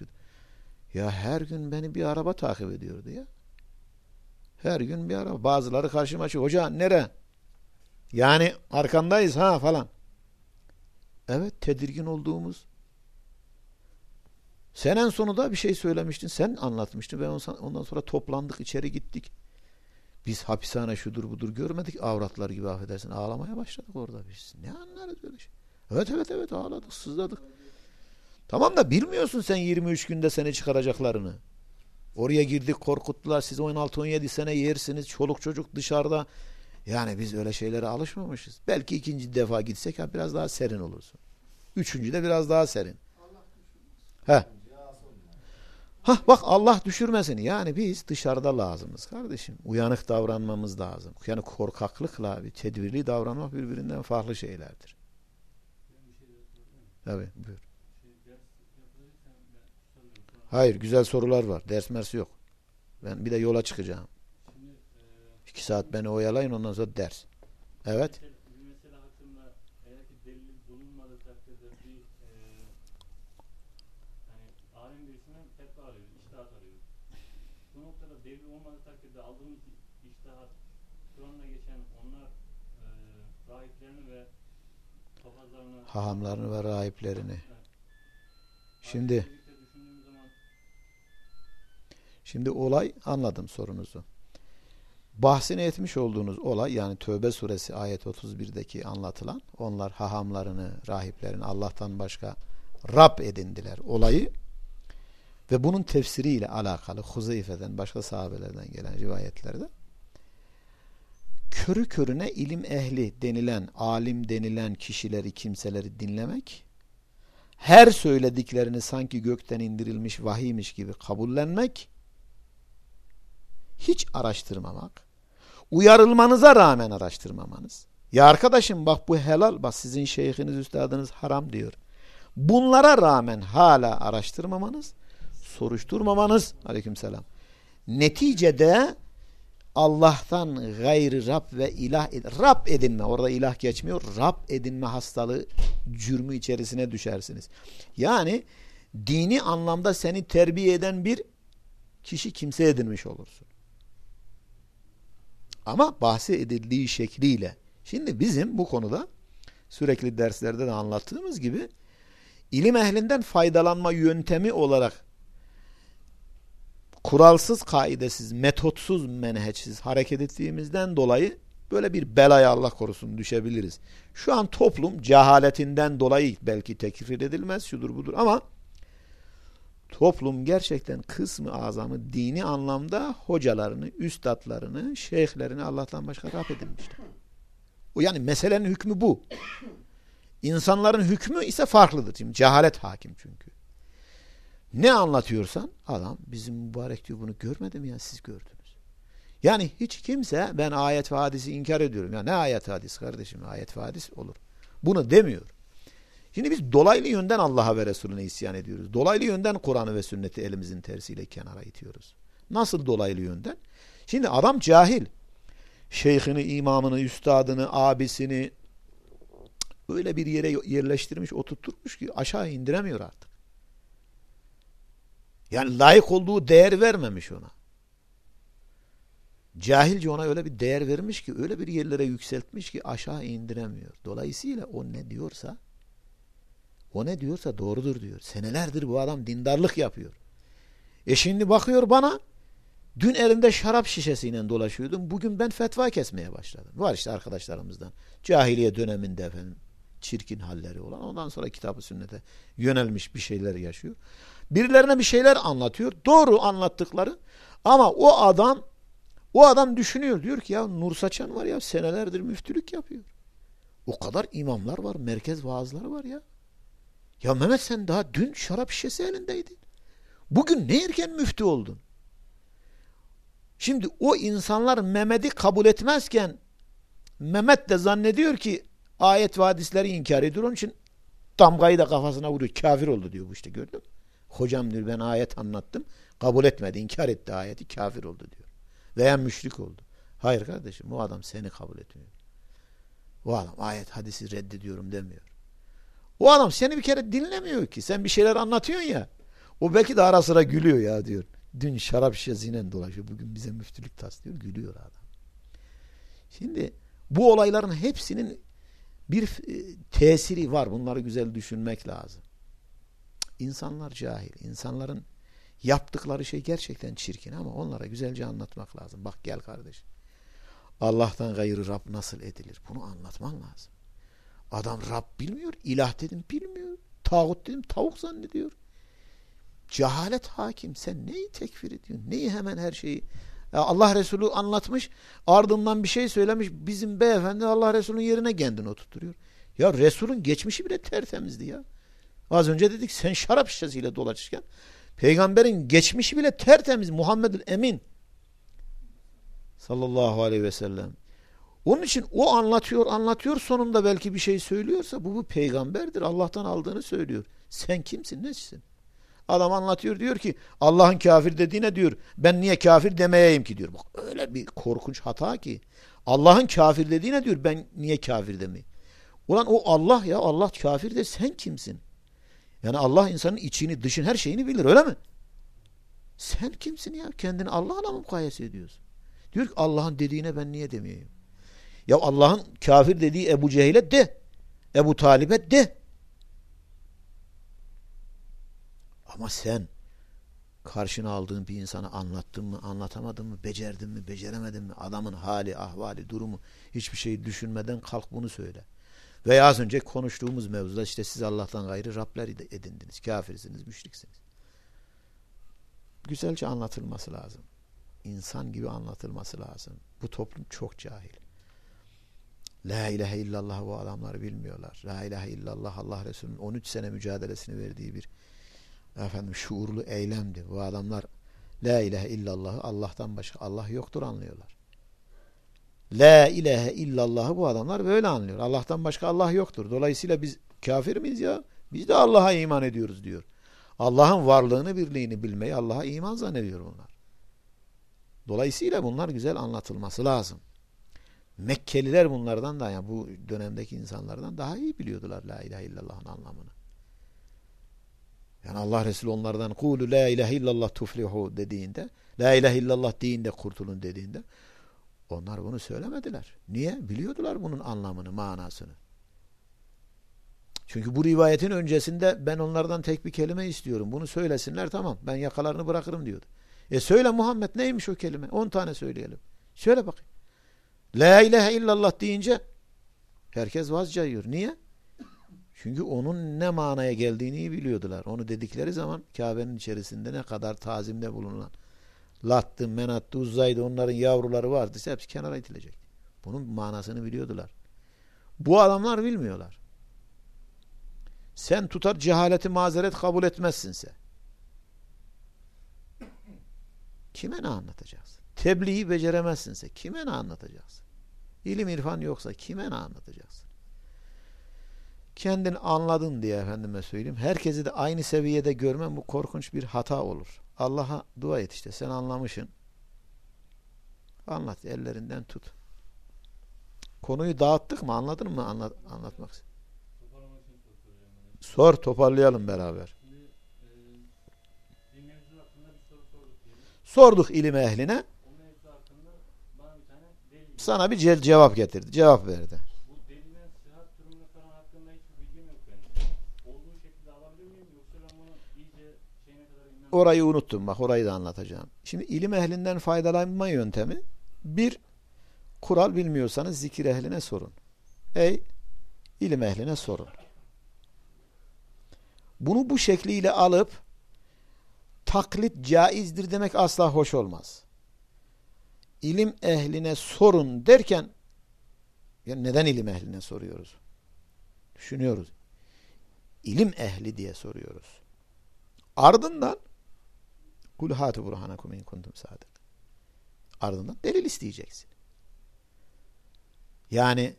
Ya her gün beni bir araba takip ediyordu ya. Her gün bir araba. Bazıları karşıma çıkıyor. Hoca nere? Yani arkandayız ha falan. Evet tedirgin olduğumuz. Sen en sonunda bir şey söylemiştin. Sen anlatmıştın ve ondan sonra toplandık içeri gittik. Biz hapishane şudur budur görmedik. Avratlar gibi affedersin. Ağlamaya başladık orada biz. Ne anlarız öyle şey. Evet evet evet ağladık sızladık. Tamam da bilmiyorsun sen 23 günde seni çıkaracaklarını. Oraya girdik korkuttular. Siz 16-17 sene yersiniz. Çoluk çocuk dışarıda. Yani biz öyle şeylere alışmamışız. Belki ikinci defa gitsek biraz daha serin olursun. Üçüncü de biraz daha serin. He. Hah bak Allah düşürmesin. Yani biz dışarıda lazımız kardeşim. Uyanık davranmamız lazım. Yani korkaklıkla bir tedbirli davranmak birbirinden farklı şeylerdir. Tabii buyur. Hayır güzel sorular var. Ders mersi yok. Ben bir de yola çıkacağım. İki saat beni oyalayın ondan sonra ders. Evet. Bir mesele hakkında eğer ki delil bulunmadığı takdirde bir e, yani alim birisinin fetva arıyor, iştahat arıyor. Bu noktada delil olmadığı takdirde aldığımız iştihat, Kur'an'da geçen onlar e, rahiplerini ve papazlarını Hahamlarını ve rahiplerini. Şimdi Şimdi olay anladım sorunuzu. Bahsini etmiş olduğunuz olay yani Tövbe suresi ayet 31'deki anlatılan onlar hahamlarını, rahiplerini Allah'tan başka Rab edindiler olayı ve bunun tefsiriyle alakalı Huzeyfe'den başka sahabelerden gelen rivayetlerde körü körüne ilim ehli denilen, alim denilen kişileri, kimseleri dinlemek her söylediklerini sanki gökten indirilmiş vahiymiş gibi kabullenmek hiç araştırmamak, uyarılmanıza rağmen araştırmamanız. Ya arkadaşım bak bu helal, bak sizin şeyhiniz, üstadınız haram diyor. Bunlara rağmen hala araştırmamanız, soruşturmamanız, aleykümselam. Neticede Allah'tan gayrı Rab ve ilah, Rab edinme, orada ilah geçmiyor, Rab edinme hastalığı cürmü içerisine düşersiniz. Yani dini anlamda seni terbiye eden bir kişi kimse edinmiş olursun. Ama bahsi edildiği şekliyle. Şimdi bizim bu konuda sürekli derslerde de anlattığımız gibi ilim ehlinden faydalanma yöntemi olarak kuralsız, kaidesiz, metotsuz, menheçsiz hareket ettiğimizden dolayı böyle bir belaya Allah korusun düşebiliriz. Şu an toplum cehaletinden dolayı belki tekfir edilmez, şudur budur ama toplum gerçekten kısmı azamı dini anlamda hocalarını, üstadlarını, şeyhlerini Allah'tan başka Rab edinmişler. O yani meselenin hükmü bu. İnsanların hükmü ise farklıdır. Şimdi cehalet hakim çünkü. Ne anlatıyorsan adam bizim mübarek diyor bunu görmedim ya siz gördünüz. Yani hiç kimse ben ayet ve hadisi inkar ediyorum. Ya ne ayet hadis kardeşim ayet ve hadis olur. Bunu demiyor. Şimdi biz dolaylı yönden Allah'a ve Resulüne isyan ediyoruz. Dolaylı yönden Kur'an'ı ve sünneti elimizin tersiyle kenara itiyoruz. Nasıl dolaylı yönden? Şimdi adam cahil. Şeyhini, imamını, üstadını, abisini öyle bir yere yerleştirmiş, oturtturmuş ki aşağı indiremiyor artık. Yani layık olduğu değer vermemiş ona. Cahilce ona öyle bir değer vermiş ki, öyle bir yerlere yükseltmiş ki aşağı indiremiyor. Dolayısıyla o ne diyorsa o ne diyorsa doğrudur diyor. Senelerdir bu adam dindarlık yapıyor. E şimdi bakıyor bana dün elimde şarap şişesiyle dolaşıyordum. Bugün ben fetva kesmeye başladım. Var işte arkadaşlarımızdan. Cahiliye döneminde efendim çirkin halleri olan. Ondan sonra kitabı sünnete yönelmiş bir şeyler yaşıyor. Birilerine bir şeyler anlatıyor. Doğru anlattıkları ama o adam o adam düşünüyor. Diyor ki ya Nur Saçan var ya senelerdir müftülük yapıyor. O kadar imamlar var. Merkez vaazları var ya. Ya Mehmet sen daha dün şarap şişesi elindeydin. Bugün ne erken müftü oldun? Şimdi o insanlar Mehmet'i kabul etmezken Mehmet de zannediyor ki ayet ve hadisleri inkar ediyor. Onun için damgayı da kafasına vuruyor. Kafir oldu diyor bu işte gördün mü? Hocam diyor ben ayet anlattım. Kabul etmedi. inkar etti ayeti. Kafir oldu diyor. Veya müşrik oldu. Hayır kardeşim o adam seni kabul etmiyor. O adam ayet hadisi reddediyorum demiyor. O adam seni bir kere dinlemiyor ki. Sen bir şeyler anlatıyorsun ya. O belki de ara sıra gülüyor ya diyor. Dün şarap şişesiyle dolaşıyor. Bugün bize müftülük taslıyor. Gülüyor adam. Şimdi bu olayların hepsinin bir e, tesiri var. Bunları güzel düşünmek lazım. İnsanlar cahil. İnsanların yaptıkları şey gerçekten çirkin ama onlara güzelce anlatmak lazım. Bak gel kardeş. Allah'tan gayrı Rab nasıl edilir? Bunu anlatman lazım. Adam Rab bilmiyor. ilah dedim bilmiyor. Tağut dedim tavuk zannediyor. Cehalet hakim. Sen neyi tekfir ediyorsun? Neyi hemen her şeyi? Ya Allah Resulü anlatmış. Ardından bir şey söylemiş. Bizim beyefendi Allah Resulü'nün yerine kendini oturtuyor. Ya Resul'ün geçmişi bile tertemizdi ya. Az önce dedik sen şarap şişesiyle dolaşırken peygamberin geçmişi bile tertemiz. Muhammed'in emin sallallahu aleyhi ve sellem. Onun için o anlatıyor anlatıyor sonunda belki bir şey söylüyorsa bu bu peygamberdir. Allah'tan aldığını söylüyor. Sen kimsin nesin? Adam anlatıyor diyor ki Allah'ın kafir dediğine diyor ben niye kafir demeyeyim ki diyor. Bak öyle bir korkunç hata ki Allah'ın kafir dediğine diyor ben niye kafir demeyeyim. Ulan o Allah ya Allah kafir de sen kimsin? Yani Allah insanın içini dışını her şeyini bilir öyle mi? Sen kimsin ya? Kendini Allah'la mı mukayese ediyorsun? Diyor ki Allah'ın dediğine ben niye demeyeyim? Ya Allah'ın kafir dediği Ebu Cehil'e de. Ebu Talib'e de. Ama sen karşına aldığın bir insana anlattın mı, anlatamadın mı, becerdin mi, beceremedin mi, adamın hali, ahvali, durumu hiçbir şeyi düşünmeden kalk bunu söyle. Veya az önce konuştuğumuz mevzuda işte siz Allah'tan gayrı Rabler edindiniz, kafirsiniz, müşriksiniz. Güzelce anlatılması lazım. İnsan gibi anlatılması lazım. Bu toplum çok cahil. La ilahe illallah bu adamlar bilmiyorlar. La ilahe illallah Allah Resulü'nün 13 sene mücadelesini verdiği bir efendim şuurlu eylemdi. Bu adamlar La ilahe illallahı Allah'tan başka Allah yoktur anlıyorlar. La ilahe illallahı bu adamlar böyle anlıyor. Allah'tan başka Allah yoktur. Dolayısıyla biz kafir miyiz ya? Biz de Allah'a iman ediyoruz diyor. Allah'ın varlığını, birliğini bilmeyi Allah'a iman zannediyor bunlar. Dolayısıyla bunlar güzel anlatılması lazım. Mekkeliler bunlardan da yani bu dönemdeki insanlardan daha iyi biliyordular la ilahe illallah'ın anlamını. Yani Allah Resulü onlardan kulu la ilahe illallah tuflihu dediğinde la ilahe illallah deyinde kurtulun dediğinde onlar bunu söylemediler. Niye? Biliyordular bunun anlamını, manasını. Çünkü bu rivayetin öncesinde ben onlardan tek bir kelime istiyorum. Bunu söylesinler tamam. Ben yakalarını bırakırım diyordu. E söyle Muhammed neymiş o kelime? 10 tane söyleyelim. Söyle bakayım. La ilahe illallah deyince herkes vazcayıyor. Niye? Çünkü onun ne manaya geldiğini biliyordular. Onu dedikleri zaman Kabe'nin içerisinde ne kadar tazimde bulunan Lattı, Menattı, Uzzay'dı onların yavruları vardı. Hepsi kenara itilecek. Bunun manasını biliyordular. Bu adamlar bilmiyorlar. Sen tutar cehaleti mazeret kabul etmezsinse. Kime ne anlatacaksın? Tebliği beceremezsinse kime ne anlatacaksın? İlim irfan yoksa kime ne anlatacaksın? Kendin anladın diye efendime söyleyeyim. Herkesi de aynı seviyede görmen bu korkunç bir hata olur. Allah'a dua et işte. Sen anlamışsın. Anlat. Ellerinden tut. Konuyu dağıttık mı? Anladın mı? Anlat, anlatmak için. Sor. Toparlayalım beraber. Sorduk ilim ehline. Sana bir cevap getirdi. Cevap verdi. Orayı unuttum bak orayı da anlatacağım. Şimdi ilim ehlinden faydalanma yöntemi bir kural bilmiyorsanız zikir ehline sorun. Ey ilim ehline sorun. Bunu bu şekliyle alıp taklit caizdir demek asla hoş olmaz. İlim ehline sorun derken ya neden ilim ehline soruyoruz? Düşünüyoruz. İlim ehli diye soruyoruz. Ardından Kul hatu burhanakum in kuntum sadık. Ardından delil isteyeceksin. Yani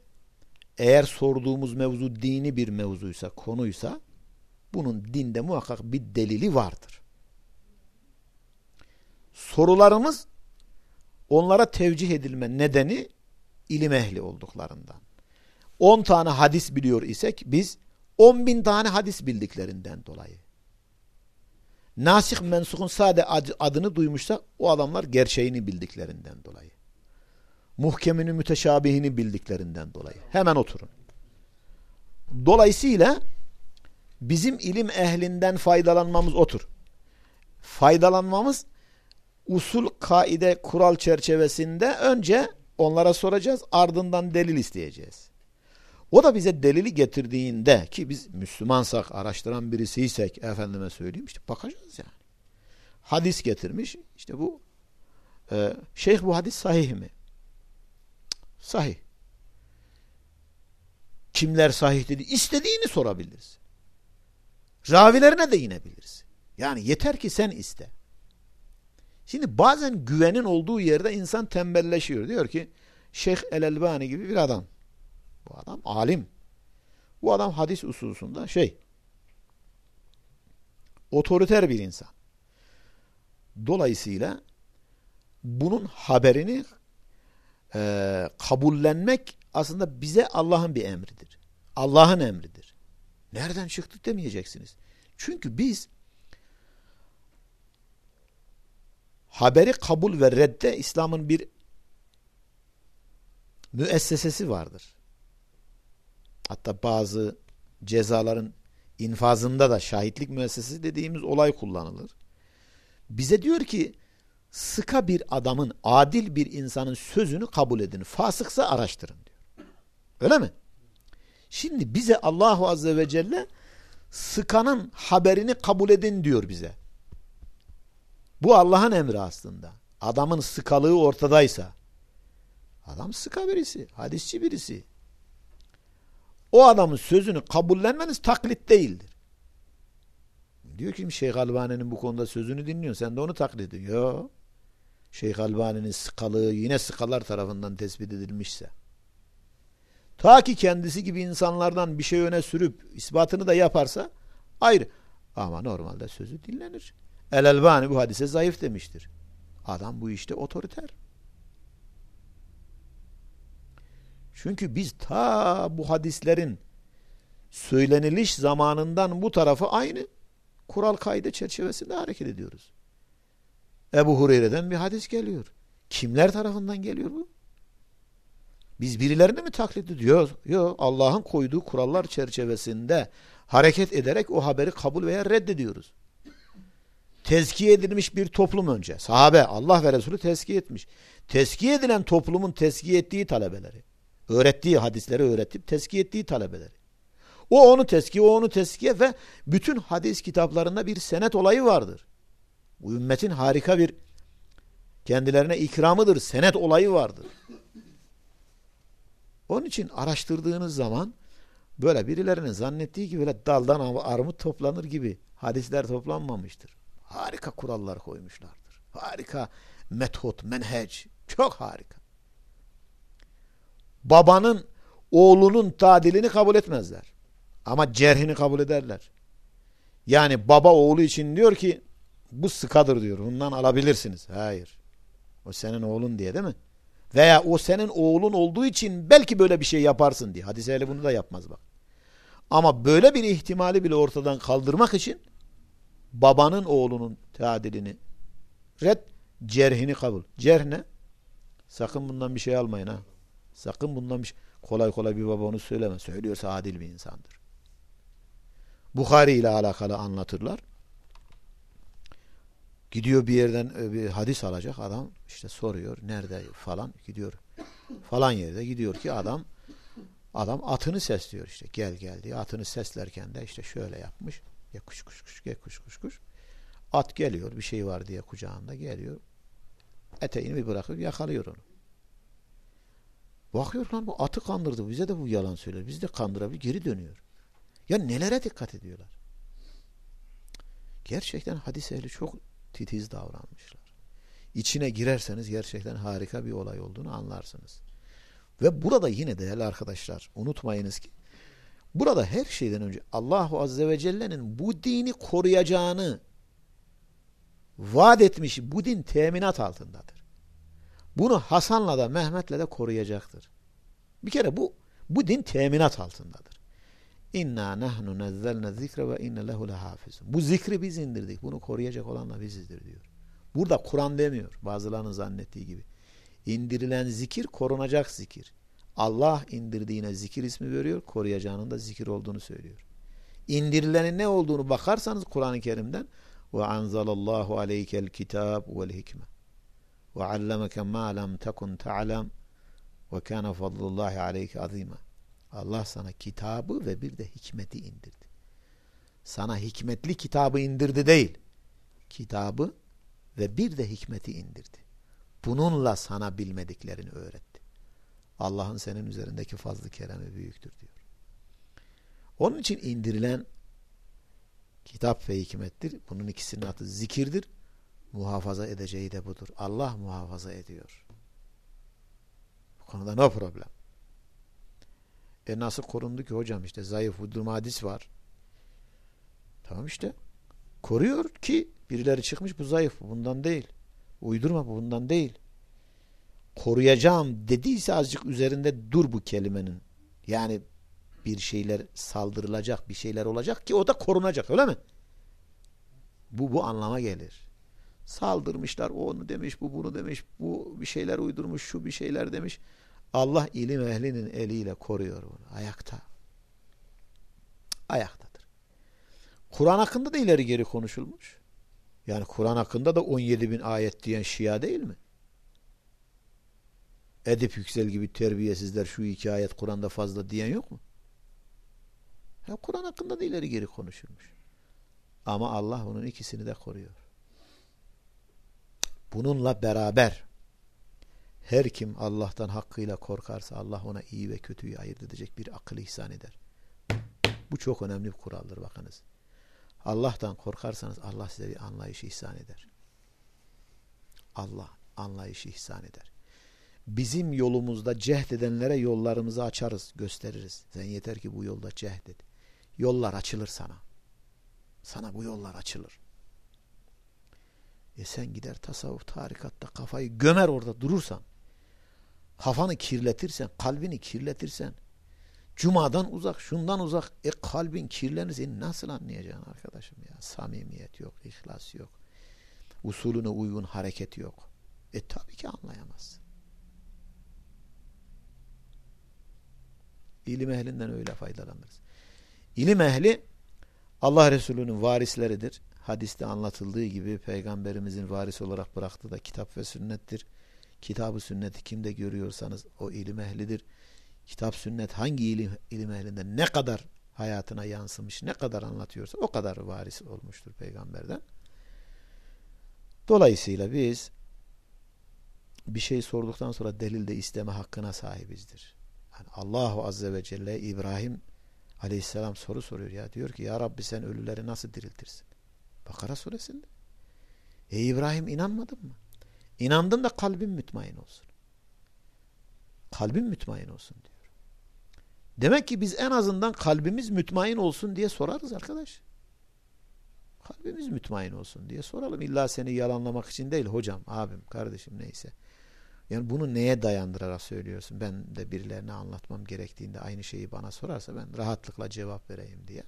eğer sorduğumuz mevzu dini bir mevzuysa, konuysa bunun dinde muhakkak bir delili vardır. Sorularımız onlara tevcih edilme nedeni ilim ehli olduklarından. 10 tane hadis biliyor isek biz 10 bin tane hadis bildiklerinden dolayı nasih mensukun sade adını duymuşsa o adamlar gerçeğini bildiklerinden dolayı. Muhkemini müteşabihini bildiklerinden dolayı. Hemen oturun. Dolayısıyla bizim ilim ehlinden faydalanmamız otur. Faydalanmamız usul, kaide, kural çerçevesinde önce onlara soracağız ardından delil isteyeceğiz. O da bize delili getirdiğinde ki biz Müslümansak, araştıran birisiysek efendime söyleyeyim işte bakacağız yani. Hadis getirmiş işte bu e, şeyh bu hadis sahih mi? Sahih. Kimler sahih dedi? İstediğini sorabiliriz. Ravilerine de inebiliriz. Yani yeter ki sen iste. Şimdi bazen güvenin olduğu yerde insan tembelleşiyor. Diyor ki Şeyh El-Elbani gibi bir adam. Bu adam alim. Bu adam hadis usulsunda şey otoriter bir insan. Dolayısıyla bunun haberini e, kabullenmek aslında bize Allah'ın bir emridir. Allah'ın emridir. Nereden çıktı demeyeceksiniz. Çünkü biz haberi kabul ve redde İslam'ın bir müessesesi vardır. Hatta bazı cezaların infazında da şahitlik müessesesi dediğimiz olay kullanılır. Bize diyor ki sıka bir adamın, adil bir insanın sözünü kabul edin. Fasıksa araştırın diyor. Öyle mi? Şimdi bize Allahu Azze ve Celle sıkanın haberini kabul edin diyor bize. Bu Allah'ın emri aslında. Adamın sıkalığı ortadaysa. Adam sıka birisi, hadisçi birisi. O adamın sözünü kabullenmeniz taklit değildir. Diyor ki Şeyh Albani'nin bu konuda sözünü dinliyorsun. Sen de onu taklit ediyorsun. Yok. Şeyh Albani'nin sıkalığı yine sıkalar tarafından tespit edilmişse. Ta ki kendisi gibi insanlardan bir şey öne sürüp ispatını da yaparsa ayrı. Ama normalde sözü dinlenir. El Albani bu hadise zayıf demiştir. Adam bu işte otoriter. Çünkü biz ta bu hadislerin söyleniliş zamanından bu tarafa aynı kural kaydı çerçevesinde hareket ediyoruz. Ebu Hureyre'den bir hadis geliyor. Kimler tarafından geliyor bu? Biz birilerini mi taklit ediyoruz? Yok. Allah'ın koyduğu kurallar çerçevesinde hareket ederek o haberi kabul veya reddediyoruz. Tezkiye edilmiş bir toplum önce. Sahabe Allah ve Resulü tezkiye etmiş. Tezkiye edilen toplumun tezkiye ettiği talebeleri. Öğrettiği hadisleri öğretip tezkiye ettiği talebeleri. O onu tezkiye, o onu tezkiye ve bütün hadis kitaplarında bir senet olayı vardır. Bu ümmetin harika bir kendilerine ikramıdır. Senet olayı vardır. Onun için araştırdığınız zaman böyle birilerinin zannettiği gibi böyle daldan armut toplanır gibi hadisler toplanmamıştır. Harika kurallar koymuşlardır. Harika metot, menhec. Çok harika. Babanın oğlunun tadilini kabul etmezler. Ama cerhini kabul ederler. Yani baba oğlu için diyor ki bu sıkadır diyor. Bundan alabilirsiniz. Hayır. O senin oğlun diye değil mi? Veya o senin oğlun olduğu için belki böyle bir şey yaparsın diye. Hadis ehli bunu da yapmaz bak. Ama böyle bir ihtimali bile ortadan kaldırmak için babanın oğlunun tadilini red, cerhini kabul. Cerh ne? Sakın bundan bir şey almayın ha. Sakın bundan bir şey. Kolay kolay bir baba onu söyleme. Söylüyorsa adil bir insandır. Bukhari ile alakalı anlatırlar. Gidiyor bir yerden e, bir hadis alacak adam işte soruyor nerede falan gidiyor falan yerde gidiyor ki adam adam atını sesliyor işte gel gel diye atını seslerken de işte şöyle yapmış ya kuş kuş kuş gel kuş kuş kuş at geliyor bir şey var diye kucağında geliyor eteğini bir bırakıp yakalıyor onu bakıyor lan bu atı kandırdı bize de bu yalan söyler biz de kandırabilir geri dönüyor ya nelere dikkat ediyorlar gerçekten hadis ehli çok titiz davranmışlar. İçine girerseniz gerçekten harika bir olay olduğunu anlarsınız. Ve burada yine değerli arkadaşlar unutmayınız ki burada her şeyden önce Allahu Azze ve Celle'nin bu dini koruyacağını vaat etmiş bu din teminat altındadır. Bunu Hasan'la da Mehmet'le de koruyacaktır. Bir kere bu bu din teminat altındadır. İnna nahnu nezzelne zikre ve inne lehu lehafizun. Bu zikri biz indirdik. Bunu koruyacak olan da bizizdir diyor. Burada Kur'an demiyor. Bazılarının zannettiği gibi. İndirilen zikir korunacak zikir. Allah indirdiğine zikir ismi veriyor. Koruyacağının da zikir olduğunu söylüyor. İndirilenin ne olduğunu bakarsanız Kur'an-ı Kerim'den ve anzalallahu aleykel kitab vel hikme allemeke ma lem tekun ta'lem ve kana fadlullahi aleyke azima. Allah sana kitabı ve bir de hikmeti indirdi. Sana hikmetli kitabı indirdi değil. Kitabı ve bir de hikmeti indirdi. Bununla sana bilmediklerini öğretti. Allah'ın senin üzerindeki fazlı keremi büyüktür diyor. Onun için indirilen kitap ve hikmettir. Bunun ikisinin adı zikirdir. Muhafaza edeceği de budur. Allah muhafaza ediyor. Bu konuda no problem. E nasıl korundu ki hocam işte zayıf uydurma hadis var. Tamam işte. Koruyor ki birileri çıkmış bu zayıf bundan değil. Uydurma bu bundan değil. Koruyacağım dediyse azıcık üzerinde dur bu kelimenin. Yani bir şeyler saldırılacak, bir şeyler olacak ki o da korunacak öyle mi? Bu bu anlama gelir. Saldırmışlar, o onu demiş, bu bunu demiş, bu bir şeyler uydurmuş, şu bir şeyler demiş. Allah ilim ehlinin eliyle koruyor bunu. Ayakta. Ayaktadır. Kur'an hakkında da ileri geri konuşulmuş. Yani Kur'an hakkında da 17 bin ayet diyen Şia değil mi? Edip Yüksel gibi terbiyesizler şu iki ayet Kur'an'da fazla diyen yok mu? Kur'an hakkında da ileri geri konuşulmuş. Ama Allah onun ikisini de koruyor. Bununla beraber her kim Allah'tan hakkıyla korkarsa Allah ona iyi ve kötüyü ayırt edecek bir akıl ihsan eder. Bu çok önemli bir kuraldır bakınız. Allah'tan korkarsanız Allah size bir anlayış ihsan eder. Allah anlayış ihsan eder. Bizim yolumuzda cehd edenlere yollarımızı açarız, gösteririz. Sen yeter ki bu yolda cehd et. Yollar açılır sana. Sana bu yollar açılır. E sen gider tasavvuf tarikatta kafayı gömer orada durursan, kafanı kirletirsen, kalbini kirletirsen, cumadan uzak, şundan uzak, e kalbin kirlenirse nasıl anlayacaksın arkadaşım ya? Samimiyet yok, ihlas yok, usulüne uygun hareket yok. E tabii ki anlayamazsın. İlim ehlinden öyle faydalanırız. İlim ehli Allah Resulü'nün varisleridir. Hadiste anlatıldığı gibi peygamberimizin varis olarak bıraktığı da kitap ve sünnettir. Kitabı sünneti kimde görüyorsanız o ilim ehlidir. Kitap sünnet hangi ilim, ilim ehlinden ne kadar hayatına yansımış, ne kadar anlatıyorsa o kadar varis olmuştur peygamberden. Dolayısıyla biz bir şey sorduktan sonra delil de isteme hakkına sahibizdir. Yani Allahu Azze ve Celle İbrahim Aleyhisselam soru soruyor ya. Diyor ki ya Rabbi sen ölüleri nasıl diriltirsin? Bakara suresinde. E İbrahim inanmadın mı? İnandım da kalbim mütmain olsun. Kalbim mütmain olsun diyor. Demek ki biz en azından kalbimiz mütmain olsun diye sorarız arkadaş. Kalbimiz mütmain olsun diye soralım. İlla seni yalanlamak için değil hocam, abim, kardeşim neyse. Yani bunu neye dayandırarak söylüyorsun? Ben de birilerine anlatmam gerektiğinde aynı şeyi bana sorarsa ben rahatlıkla cevap vereyim diye.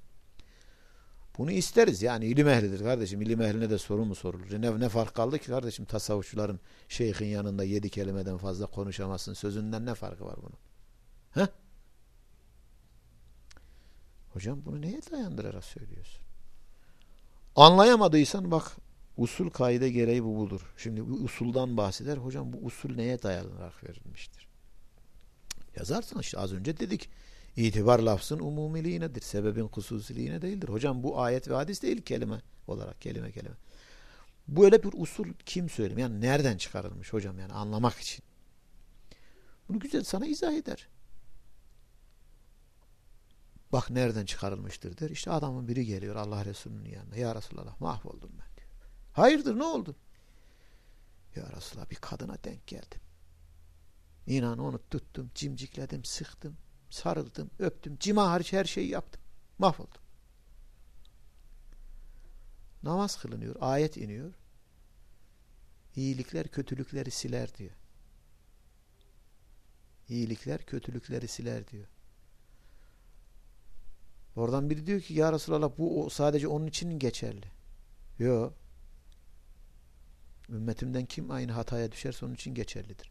Bunu isteriz. Yani ilim ehlidir kardeşim. İlim ehline de soru mu sorulur? Ne, ne fark kaldı ki kardeşim tasavvufçuların şeyhin yanında yedi kelimeden fazla konuşamazsın. Sözünden ne farkı var bunun? Heh? Hocam bunu neye dayandırarak söylüyorsun? Anlayamadıysan bak Usul kaide gereği bu budur. Şimdi bu usuldan bahseder. Hocam bu usul neye dayanarak verilmiştir? Yazarsan işte az önce dedik. İtibar lafzın umumiliğinedir. Sebebin hususiliğine değildir. Hocam bu ayet ve hadis değil kelime olarak kelime kelime. Böyle bir usul kim söyleyeyim? Yani nereden çıkarılmış hocam yani anlamak için. Bunu güzel sana izah eder. Bak nereden çıkarılmıştır der. İşte adamın biri geliyor Allah Resulü'nün yanına. Ya Resulallah mahvoldum ben. Hayırdır ne oldu? Ya Resulallah bir kadına denk geldim. İnan onu tuttum, cimcikledim, sıktım, sarıldım, öptüm. Cima hariç her şeyi yaptım. Mahvoldum. Namaz kılınıyor, ayet iniyor. İyilikler kötülükleri siler diyor. İyilikler kötülükleri siler diyor. Oradan biri diyor ki ya Resulallah bu sadece onun için geçerli. Yok. Ümmetimden kim aynı hataya düşerse onun için geçerlidir.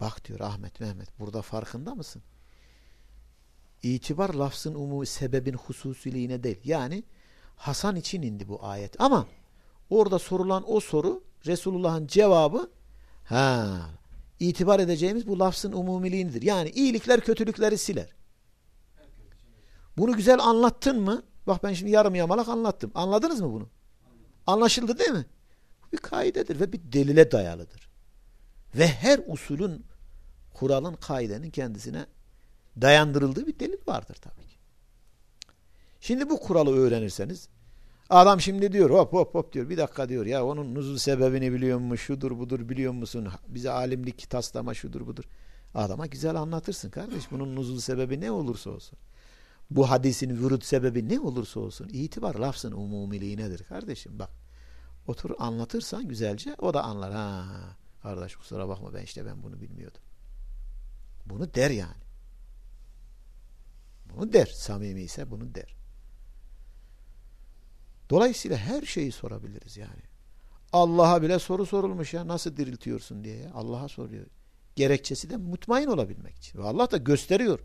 Bak diyor Ahmet Mehmet burada farkında mısın? İtibar lafzın umumi sebebin hususiliğine değil. Yani Hasan için indi bu ayet. Ama orada sorulan o soru Resulullah'ın cevabı ha itibar edeceğimiz bu lafzın umumiliğidir. Yani iyilikler kötülükleri siler. Bunu güzel anlattın mı? Bak ben şimdi yarım yamalak anlattım. Anladınız mı bunu? Anlaşıldı değil mi? bir kaidedir ve bir delile dayalıdır. Ve her usulün, kuralın, kaidenin kendisine dayandırıldığı bir delil vardır tabii ki. Şimdi bu kuralı öğrenirseniz adam şimdi diyor hop hop hop diyor bir dakika diyor ya onun nuzul sebebini biliyor musun şudur budur biliyor musun bize alimlik taslama şudur budur. Adama güzel anlatırsın kardeş bunun nuzul sebebi ne olursa olsun. Bu hadisin vürüt sebebi ne olursa olsun itibar lafzın umumiliğinedir kardeşim bak. Otur anlatırsan güzelce o da anlar. Ha, kardeş kusura bakma ben işte ben bunu bilmiyordum. Bunu der yani. Bunu der. Samimi ise bunu der. Dolayısıyla her şeyi sorabiliriz yani. Allah'a bile soru sorulmuş ya nasıl diriltiyorsun diye. Allah'a soruyor. gerekçesi de mutmain olabilmek için. Ve Allah da gösteriyor.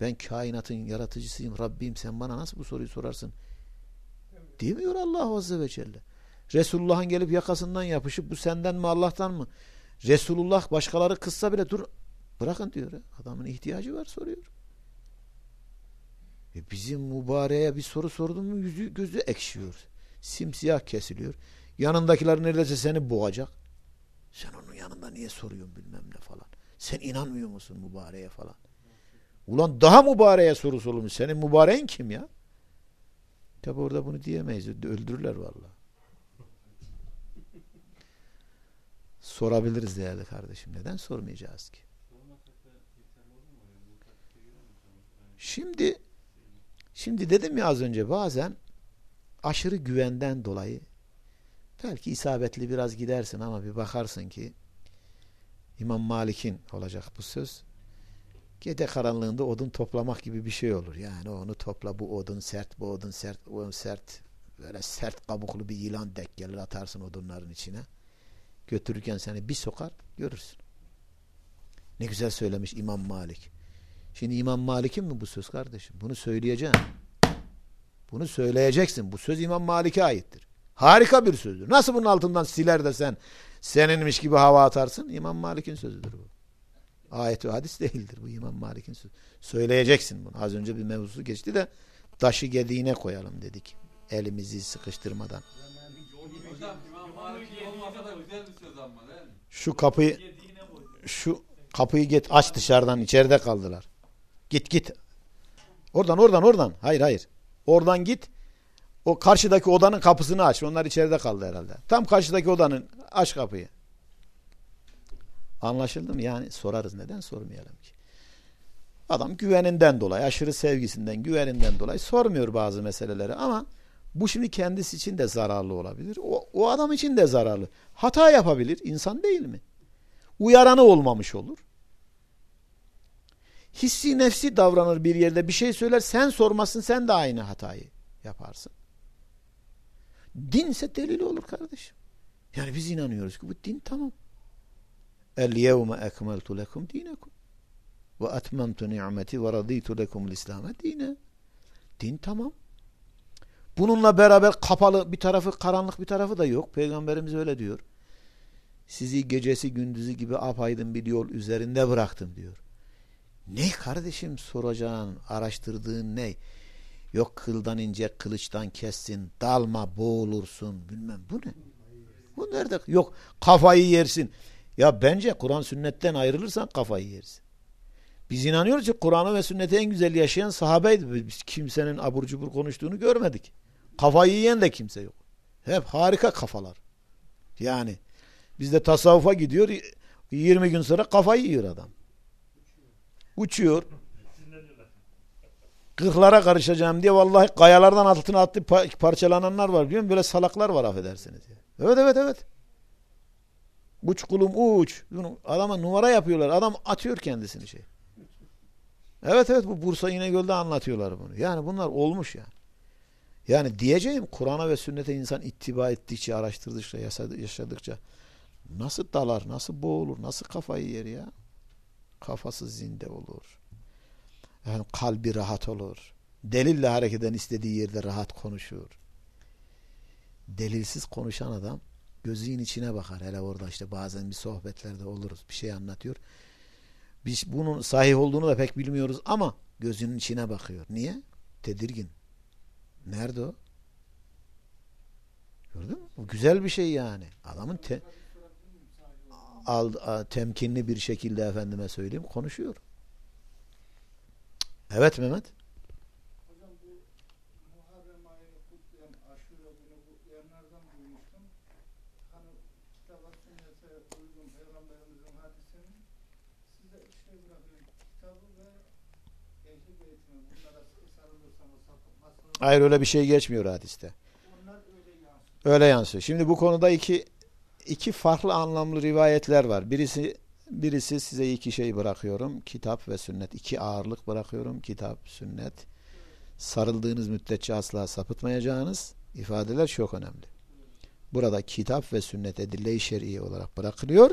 Ben kainatın yaratıcısıyım Rabbim sen bana nasıl bu soruyu sorarsın? Demiyor Allah Azze ve Celle. Resulullah'ın gelip yakasından yapışıp bu senden mi Allah'tan mı? Resulullah başkaları kızsa bile dur bırakın diyor. Adamın ihtiyacı var soruyor. E bizim mübareğe bir soru sordun mu yüzü gözü ekşiyor. Simsiyah kesiliyor. Yanındakiler neredeyse seni boğacak. Sen onun yanında niye soruyorsun bilmem ne falan. Sen inanmıyor musun mübareğe falan. Ulan daha mübareğe soru sorulmuş. Senin mübareğin kim ya? Tabi orada bunu diyemeyiz. Öldürürler vallahi. Sorabiliriz değerli kardeşim. Neden sormayacağız ki? Şimdi şimdi dedim ya az önce bazen aşırı güvenden dolayı belki isabetli biraz gidersin ama bir bakarsın ki İmam Malik'in olacak bu söz. Gece karanlığında odun toplamak gibi bir şey olur. Yani onu topla bu odun sert, bu odun sert, bu odun sert. Böyle sert kabuklu bir yılan dek gelir atarsın odunların içine. Götürürken seni bir sokar görürsün. Ne güzel söylemiş İmam Malik. Şimdi İmam Malik'in mi bu söz kardeşim? Bunu söyleyeceksin. Bunu söyleyeceksin. Bu söz İmam Malik'e aittir. Harika bir sözdür. Nasıl bunun altından siler de sen seninmiş gibi hava atarsın? İmam Malik'in sözüdür bu. Ayet ve hadis değildir. Bu İmam Malik'in sözü. Söyleyeceksin bunu. Az önce bir mevzusu geçti de taşı gediğine koyalım dedik. Elimizi sıkıştırmadan. Şu kapıyı şu kapıyı git aç dışarıdan içeride kaldılar. Git git. Oradan oradan oradan. Hayır hayır. Oradan git. O karşıdaki odanın kapısını aç. Onlar içeride kaldı herhalde. Tam karşıdaki odanın aç kapıyı. Anlaşıldı mı? Yani sorarız. Neden sormayalım ki? Adam güveninden dolayı, aşırı sevgisinden, güveninden dolayı sormuyor bazı meseleleri ama bu şimdi kendisi için de zararlı olabilir. O, o adam için de zararlı. Hata yapabilir. insan değil mi? Uyaranı olmamış olur. Hissi nefsi davranır bir yerde bir şey söyler sen sormasın sen de aynı hatayı yaparsın. Dinse delil olur kardeşim. Yani biz inanıyoruz ki bu din tamam. El yevme ekmeltu lekum dinekum ve etmemtu ni'meti ve raditu lekum İslam'e dine. Din tamam. Bununla beraber kapalı bir tarafı karanlık bir tarafı da yok. Peygamberimiz öyle diyor. Sizi gecesi gündüzü gibi apaydın bir yol üzerinde bıraktım diyor. Ne kardeşim soracağın, araştırdığın ne? Yok kıldan ince, kılıçtan kessin, dalma, boğulursun, bilmem. Bu ne? Bu nerede? Yok kafayı yersin. Ya bence Kur'an sünnetten ayrılırsan kafayı yersin. Biz inanıyoruz ki Kur'an'ı ve sünneti en güzel yaşayan sahabeydi. Biz kimsenin abur cubur konuştuğunu görmedik. Kafayı yiyen de kimse yok. Hep harika kafalar. Yani bizde tasavvufa gidiyor 20 gün sonra kafayı yiyor adam. Uçuyor. Kırklara karışacağım diye vallahi kayalardan altına attı parçalananlar var biliyor musun? Böyle salaklar var affedersiniz. Evet evet evet. Uç kulum uç. Adama numara yapıyorlar. Adam atıyor kendisini şey. Evet evet bu Bursa İnegöl'de anlatıyorlar bunu. Yani bunlar olmuş yani. Yani diyeceğim Kur'an'a ve sünnete insan ittiba ettikçe, araştırdıkça, yaşadıkça nasıl dalar, nasıl boğulur, nasıl kafayı yer ya? Kafası zinde olur. Yani kalbi rahat olur. Delille hareket eden istediği yerde rahat konuşur. Delilsiz konuşan adam gözünün içine bakar. Hele orada işte bazen bir sohbetlerde oluruz. Bir şey anlatıyor. Biz bunun sahih olduğunu da pek bilmiyoruz ama gözünün içine bakıyor. Niye? Tedirgin. Nerede o? Gördün mü? Bu güzel bir şey yani. Adamın te al, temkinli bir şekilde efendime söyleyeyim konuşuyor. Evet Mehmet. Hocam bu Muharrem ayını kutlayan, aşure günü kutlayanlardan duymuştum. Hani kitaba sünnete uygun peygamberimizin hadisini size bırakıyorum. Kitabı ve ehli beytini bunlara sıkı sarılırsanız sapıtmazsınız. Hayır öyle bir şey geçmiyor hadiste. Onlar öyle yansıyor. Öyle yansıyor. Şimdi bu konuda iki iki farklı anlamlı rivayetler var. Birisi birisi size iki şey bırakıyorum. Kitap ve sünnet. İki ağırlık bırakıyorum. Kitap, sünnet. Sarıldığınız müddetçe asla sapıtmayacağınız ifadeler çok önemli. Burada kitap ve sünnet edille-i şer'i olarak bırakılıyor.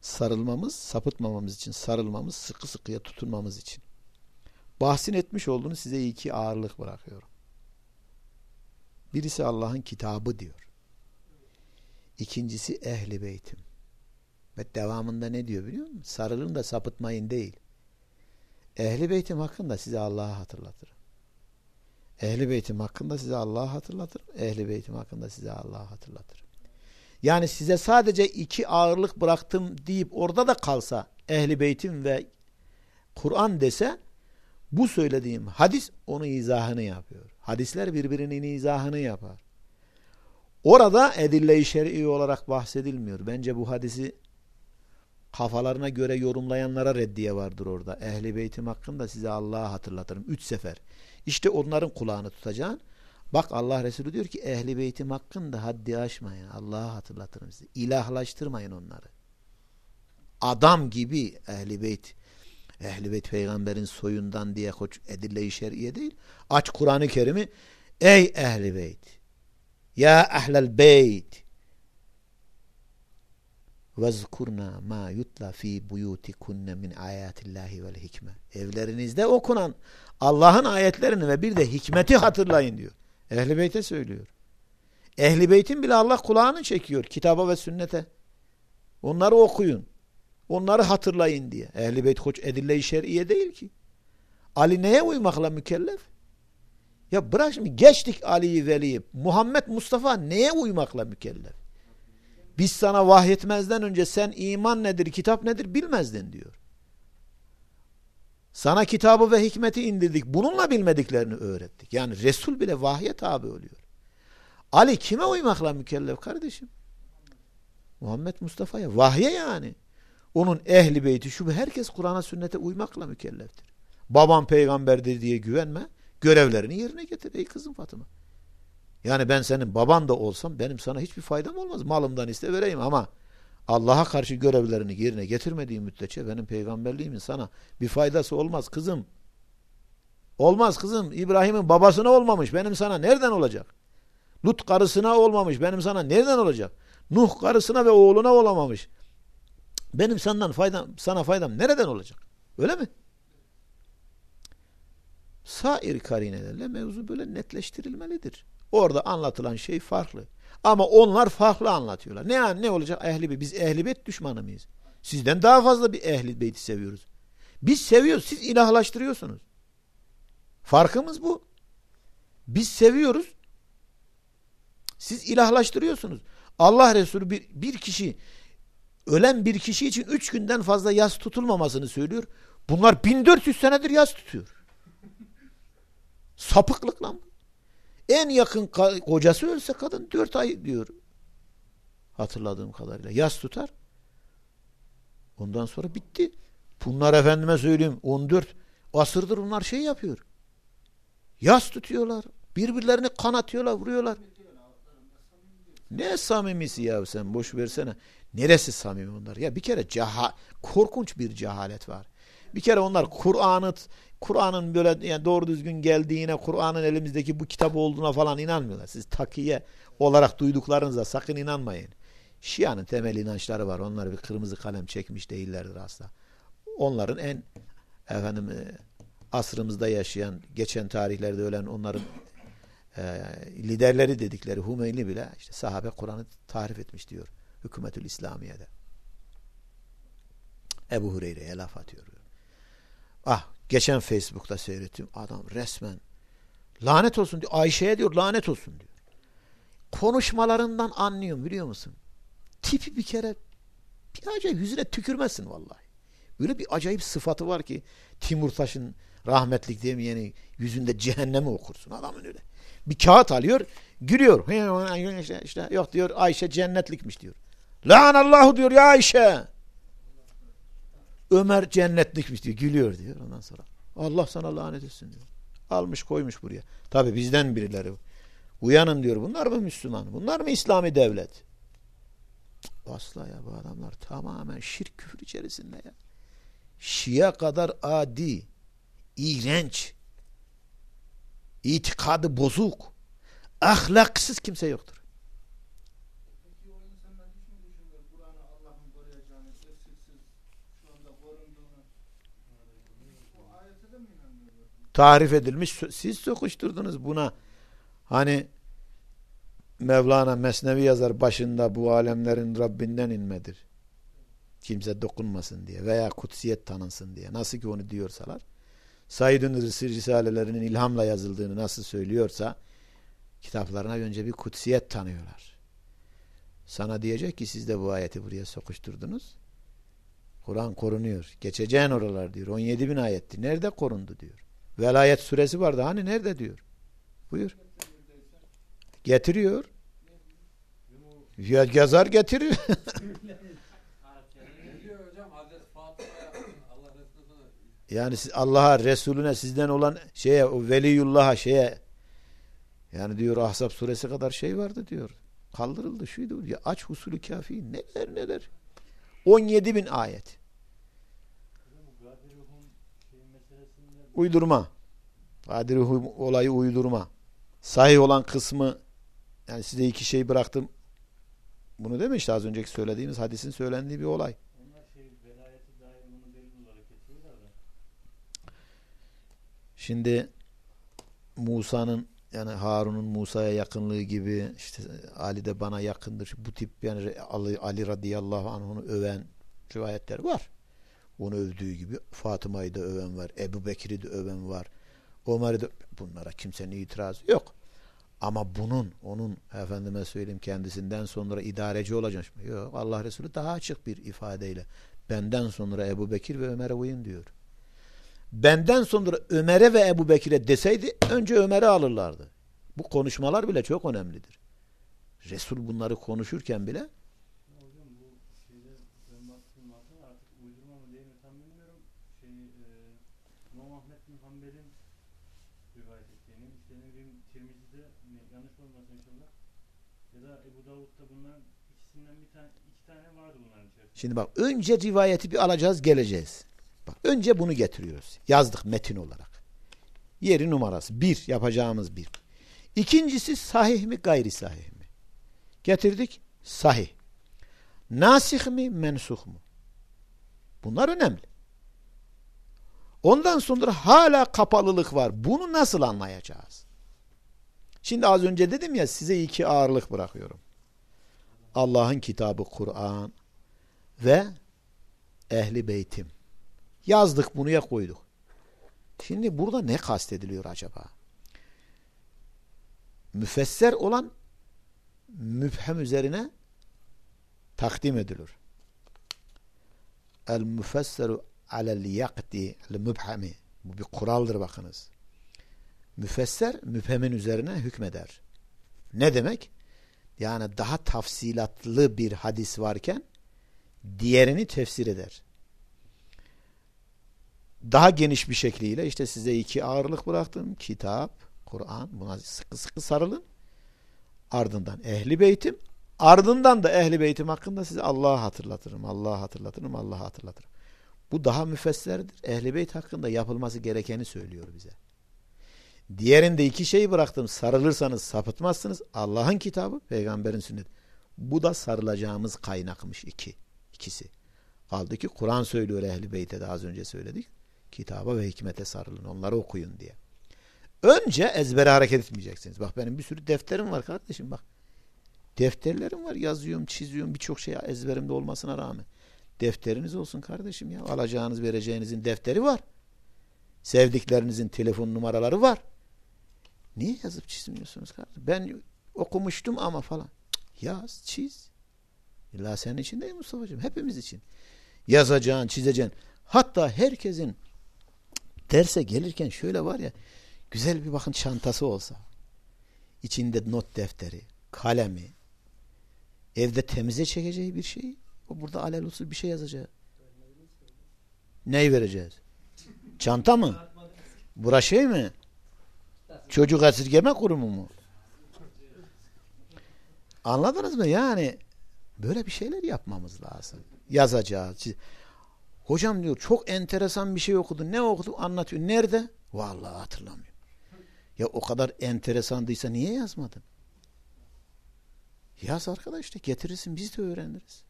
sarılmamız, sapıtmamamız için sarılmamız, sıkı sıkıya tutunmamız için. Bahsin etmiş olduğunu size iki ağırlık bırakıyorum. Birisi Allah'ın kitabı diyor. İkincisi ehli beytim. Ve devamında ne diyor biliyor musun? Sarılın da sapıtmayın değil. Ehli beytim hakkında size Allah'ı hatırlatırım. Ehli beytim hakkında size Allah'ı hatırlatırım. Ehli beytim hakkında size Allah'ı hatırlatırım. Yani size sadece iki ağırlık bıraktım deyip orada da kalsa ehli beytim ve Kur'an dese bu söylediğim hadis onu izahını yapıyor. Hadisler birbirinin izahını yapar. Orada edille-i şer'i olarak bahsedilmiyor. Bence bu hadisi kafalarına göre yorumlayanlara reddiye vardır orada. Ehli beytim hakkında size Allah'ı hatırlatırım. Üç sefer. İşte onların kulağını tutacaksın. Bak Allah Resulü diyor ki ehli beytim hakkında haddi aşmayın. Allah'ı hatırlatırım size. İlahlaştırmayın onları. Adam gibi ehli beyt ehli beyt peygamberin soyundan diye koç edille-i şer'iye değil. Aç Kur'an-ı Kerim'i ey ehli beyt ya ehlel beyt vezkurna ma yutla fi buyutikunne min ayatillahi vel hikme. Evlerinizde okunan Allah'ın ayetlerini ve bir de hikmeti hatırlayın diyor. Ehli beyte söylüyor. Ehli beytin bile Allah kulağını çekiyor kitaba ve sünnete. Onları okuyun. Onları hatırlayın diye. Ehli beyt koç edille-i şer'iye değil ki. Ali neye uymakla mükellef? Ya bırak şimdi geçtik Ali'yi Veli'yi. Muhammed Mustafa neye uymakla mükellef? Biz sana vahyetmezden önce sen iman nedir, kitap nedir bilmezdin diyor. Sana kitabı ve hikmeti indirdik. Bununla bilmediklerini öğrettik. Yani Resul bile vahye tabi oluyor. Ali kime uymakla mükellef kardeşim? Muhammed Mustafa'ya. Vahye yani. Onun ehli beyti şu herkes Kur'an'a sünnete uymakla mükelleftir. Babam peygamberdir diye güvenme. Görevlerini yerine getir ey kızım Fatıma. Yani ben senin baban da olsam benim sana hiçbir faydam olmaz. Malımdan iste vereyim ama Allah'a karşı görevlerini yerine getirmediği müddetçe benim peygamberliğimin sana bir faydası olmaz kızım. Olmaz kızım. İbrahim'in babasına olmamış. Benim sana nereden olacak? Lut karısına olmamış. Benim sana nereden olacak? Nuh karısına ve oğluna olamamış. Benim senden faydam, sana faydam nereden olacak? Öyle mi? Sair karinelerle mevzu böyle netleştirilmelidir. Orada anlatılan şey farklı. Ama onlar farklı anlatıyorlar. Ne ne olacak ehli beyt? Biz ehli beyt düşmanı mıyız? Sizden daha fazla bir ehli beyti seviyoruz. Biz seviyoruz. Siz ilahlaştırıyorsunuz. Farkımız bu. Biz seviyoruz. Siz ilahlaştırıyorsunuz. Allah Resulü bir, bir kişi ölen bir kişi için üç günden fazla yas tutulmamasını söylüyor. Bunlar 1400 senedir yas tutuyor. Sapıklık lan. En yakın kocası ölse kadın dört ay diyor. Hatırladığım kadarıyla. Yas tutar. Ondan sonra bitti. Bunlar efendime söyleyeyim 14 asırdır bunlar şey yapıyor. Yas tutuyorlar. Birbirlerini kanatıyorlar, vuruyorlar. Ne samimisi ya sen boş versene. Neresi samimi onlar? Ya bir kere caha, korkunç bir cehalet var. Bir kere onlar Kur'an'ı Kur'an'ın böyle yani doğru düzgün geldiğine, Kur'an'ın elimizdeki bu kitap olduğuna falan inanmıyorlar. Siz takiye olarak duyduklarınıza sakın inanmayın. Şia'nın temel inançları var. Onlar bir kırmızı kalem çekmiş değillerdir asla. Onların en efendim e, asrımızda yaşayan, geçen tarihlerde ölen onların e, liderleri dedikleri Hümeyni bile işte sahabe Kur'an'ı tarif etmiş diyor. Hükümetül İslamiye'de. Ebu Hureyre'ye laf atıyor. Ah geçen Facebook'ta seyrettim. Adam resmen lanet olsun diyor. Ayşe'ye diyor lanet olsun diyor. Konuşmalarından anlıyorum biliyor musun? Tipi bir kere bir acayip yüzüne tükürmezsin vallahi. Öyle bir acayip sıfatı var ki Timurtaş'ın rahmetlik demeyeni yüzünde cehennemi okursun adamın öyle. Bir kağıt alıyor, gülüyor. İşte, işte yok diyor Ayşe cennetlikmiş diyor. Allahu diyor ya Ayşe. Ömer cennetlikmiş diyor. Gülüyor diyor ondan sonra. Allah sana lanet etsin diyor. Almış koymuş buraya. Tabi bizden birileri. Uyanın diyor. Bunlar mı Müslüman? Bunlar mı İslami devlet? Asla ya bu adamlar tamamen şirk küfür içerisinde ya. Şia kadar adi, iğrenç, itikadı bozuk, ahlaksız kimse yoktur. Peki o insanlar hiç mi düşünmüyor Kur'an'ı Allah'ın koruyacağını, tefsir onda korunduğunu. O ayete de mi inanmıyorlar? Tarif edilmiş. Siz sokuşturdunuz buna. Hani Mevlana Mesnevi yazar başında bu alemlerin Rabbinden inmedir. Kimse dokunmasın diye veya kutsiyet tanınsın diye. Nasıl ki onu diyorsalar. Said Nursi Risalelerinin ilhamla yazıldığını nasıl söylüyorsa kitaplarına önce bir kutsiyet tanıyorlar. Sana diyecek ki siz de bu ayeti buraya sokuşturdunuz. Kur'an korunuyor. Geçeceğin oralar diyor. 17 bin ayetti. Nerede korundu diyor. Velayet suresi vardı. Hani nerede diyor. Buyur. Getiriyor. Ya yazar getiriyor. Yani Allah'a, Resulüne sizden olan şeye, o veliyullah'a şeye yani diyor Ahzab suresi kadar şey vardı diyor. Kaldırıldı şuydu. Ya aç usulü kafi. Neler neler. 17 bin ayet. Bu Gadiruhum şey meselesinde Uydurma. Kadiruhum olayı uydurma. Sahih olan kısmı yani size iki şey bıraktım. Bunu değil mi işte az önceki söylediğimiz hadisin söylendiği bir olay. şey. Şimdi Musa'nın yani Harun'un Musa'ya yakınlığı gibi işte Ali de bana yakındır. Bu tip yani Ali, Ali radıyallahu anh'unu öven rivayetler var. Onu övdüğü gibi Fatıma'yı da öven var. Ebu Bekir'i de öven var. Ömer'i de bunlara kimsenin itirazı yok. Ama bunun onun efendime söyleyeyim kendisinden sonra idareci olacak. Yok Allah Resulü daha açık bir ifadeyle benden sonra Ebu Bekir ve Ömer'e uyun diyor benden sonra Ömer'e ve Ebu Bekir'e deseydi önce Ömer'e alırlardı. Bu konuşmalar bile çok önemlidir. Resul bunları konuşurken bile Hocam bu şeyde ben baktım baktım artık uydurma mı değil mi tam bilmiyorum. Şey e, İmam Ahmet bin Hanbel'in rivayet ettiğini işte ne bileyim Tirmizi'de ne, yanlış olmasın inşallah. Ya da Ebu Davud'da bunların ikisinden bir tane iki tane vardı bunların içerisinde. Şimdi bak önce rivayeti bir alacağız geleceğiz. Bak önce bunu getiriyoruz. Yazdık metin olarak. Yeri numarası. Bir yapacağımız bir. İkincisi sahih mi gayri sahih mi? Getirdik sahih. Nasih mi mensuh mu? Bunlar önemli. Ondan sonra hala kapalılık var. Bunu nasıl anlayacağız? Şimdi az önce dedim ya size iki ağırlık bırakıyorum. Allah'ın kitabı Kur'an ve ehli beytim. Yazdık bunuya koyduk. Şimdi burada ne kastediliyor acaba? Müfesser olan müfhem üzerine takdim edilir. El müfesseru alel yakti el mübhemi. Bu bir kuraldır bakınız. Müfesser müfhemin üzerine hükmeder. Ne demek? Yani daha tafsilatlı bir hadis varken diğerini tefsir eder daha geniş bir şekliyle işte size iki ağırlık bıraktım. Kitap, Kur'an buna sıkı sıkı sarılın. Ardından ehli beytim. Ardından da ehli beytim hakkında size Allah'ı hatırlatırım. Allah'ı hatırlatırım. Allah'ı hatırlatırım. Bu daha müfesserdir. Ehli beyt hakkında yapılması gerekeni söylüyor bize. Diğerinde iki şeyi bıraktım. Sarılırsanız sapıtmazsınız. Allah'ın kitabı, peygamberin sünneti. Bu da sarılacağımız kaynakmış iki. İkisi. Kaldı ki Kur'an söylüyor ehli beyte de az önce söyledik kitaba ve hikmete sarılın. Onları okuyun diye. Önce ezbere hareket etmeyeceksiniz. Bak benim bir sürü defterim var kardeşim bak. Defterlerim var yazıyorum, çiziyorum birçok şey ezberimde olmasına rağmen. Defteriniz olsun kardeşim ya. Alacağınız, vereceğinizin defteri var. Sevdiklerinizin telefon numaraları var. Niye yazıp çizmiyorsunuz kardeşim? Ben okumuştum ama falan. Yaz, çiz. İlla senin için değil Mustafa'cığım. Hepimiz için. Yazacağın, çizeceğin. Hatta herkesin derse gelirken şöyle var ya güzel bir bakın çantası olsa içinde not defteri, kalemi evde temize çekeceği bir şey o burada alel bir şey yazacak. Neyi vereceğiz? Çanta mı? Bura şey mi? Çocuk esirgeme kurumu mu? Anladınız mı? Yani böyle bir şeyler yapmamız lazım. Yazacağız. Hocam diyor çok enteresan bir şey okudu. Ne okudu? Anlatıyor. Nerede? Vallahi hatırlamıyorum. Ya o kadar enteresandıysa niye yazmadın? Yaz arkadaş işte getirirsin biz de öğreniriz.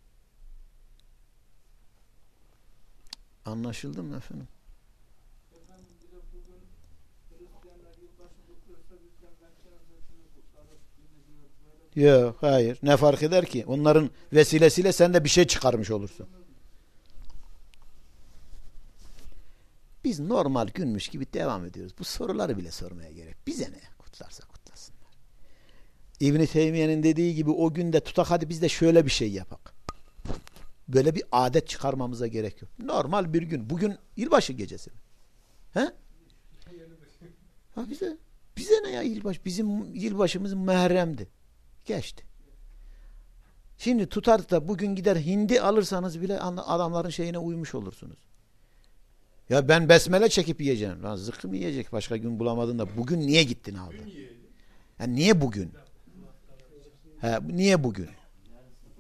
Anlaşıldı mı efendim bir de bugün Hristiyanlar yılbaşı kutluyorsa biz de Mekke'nin kutlarız. Yine diyor böyle Yok hayır. Ne fark eder ki? Onların vesilesiyle sen de bir şey çıkarmış olursun. Biz normal günmüş gibi devam ediyoruz. Bu soruları bile sormaya gerek. Bize ne? Kutlarsa kutlasınlar. İbn-i Teymiye'nin dediği gibi o günde tutak hadi biz de şöyle bir şey yapak. Böyle bir adet çıkarmamıza gerek yok. Normal bir gün. Bugün yılbaşı gecesi mi? He? Ha bize, bize ne ya yılbaşı? Bizim yılbaşımız Muharrem'di. Geçti. Şimdi tutar da bugün gider hindi alırsanız bile adamların şeyine uymuş olursunuz. Ya ben besmele çekip yiyeceğim. Lan zıkkım yiyecek başka gün bulamadın da bugün niye gittin aldın? Yani niye bugün? Ha, niye bugün?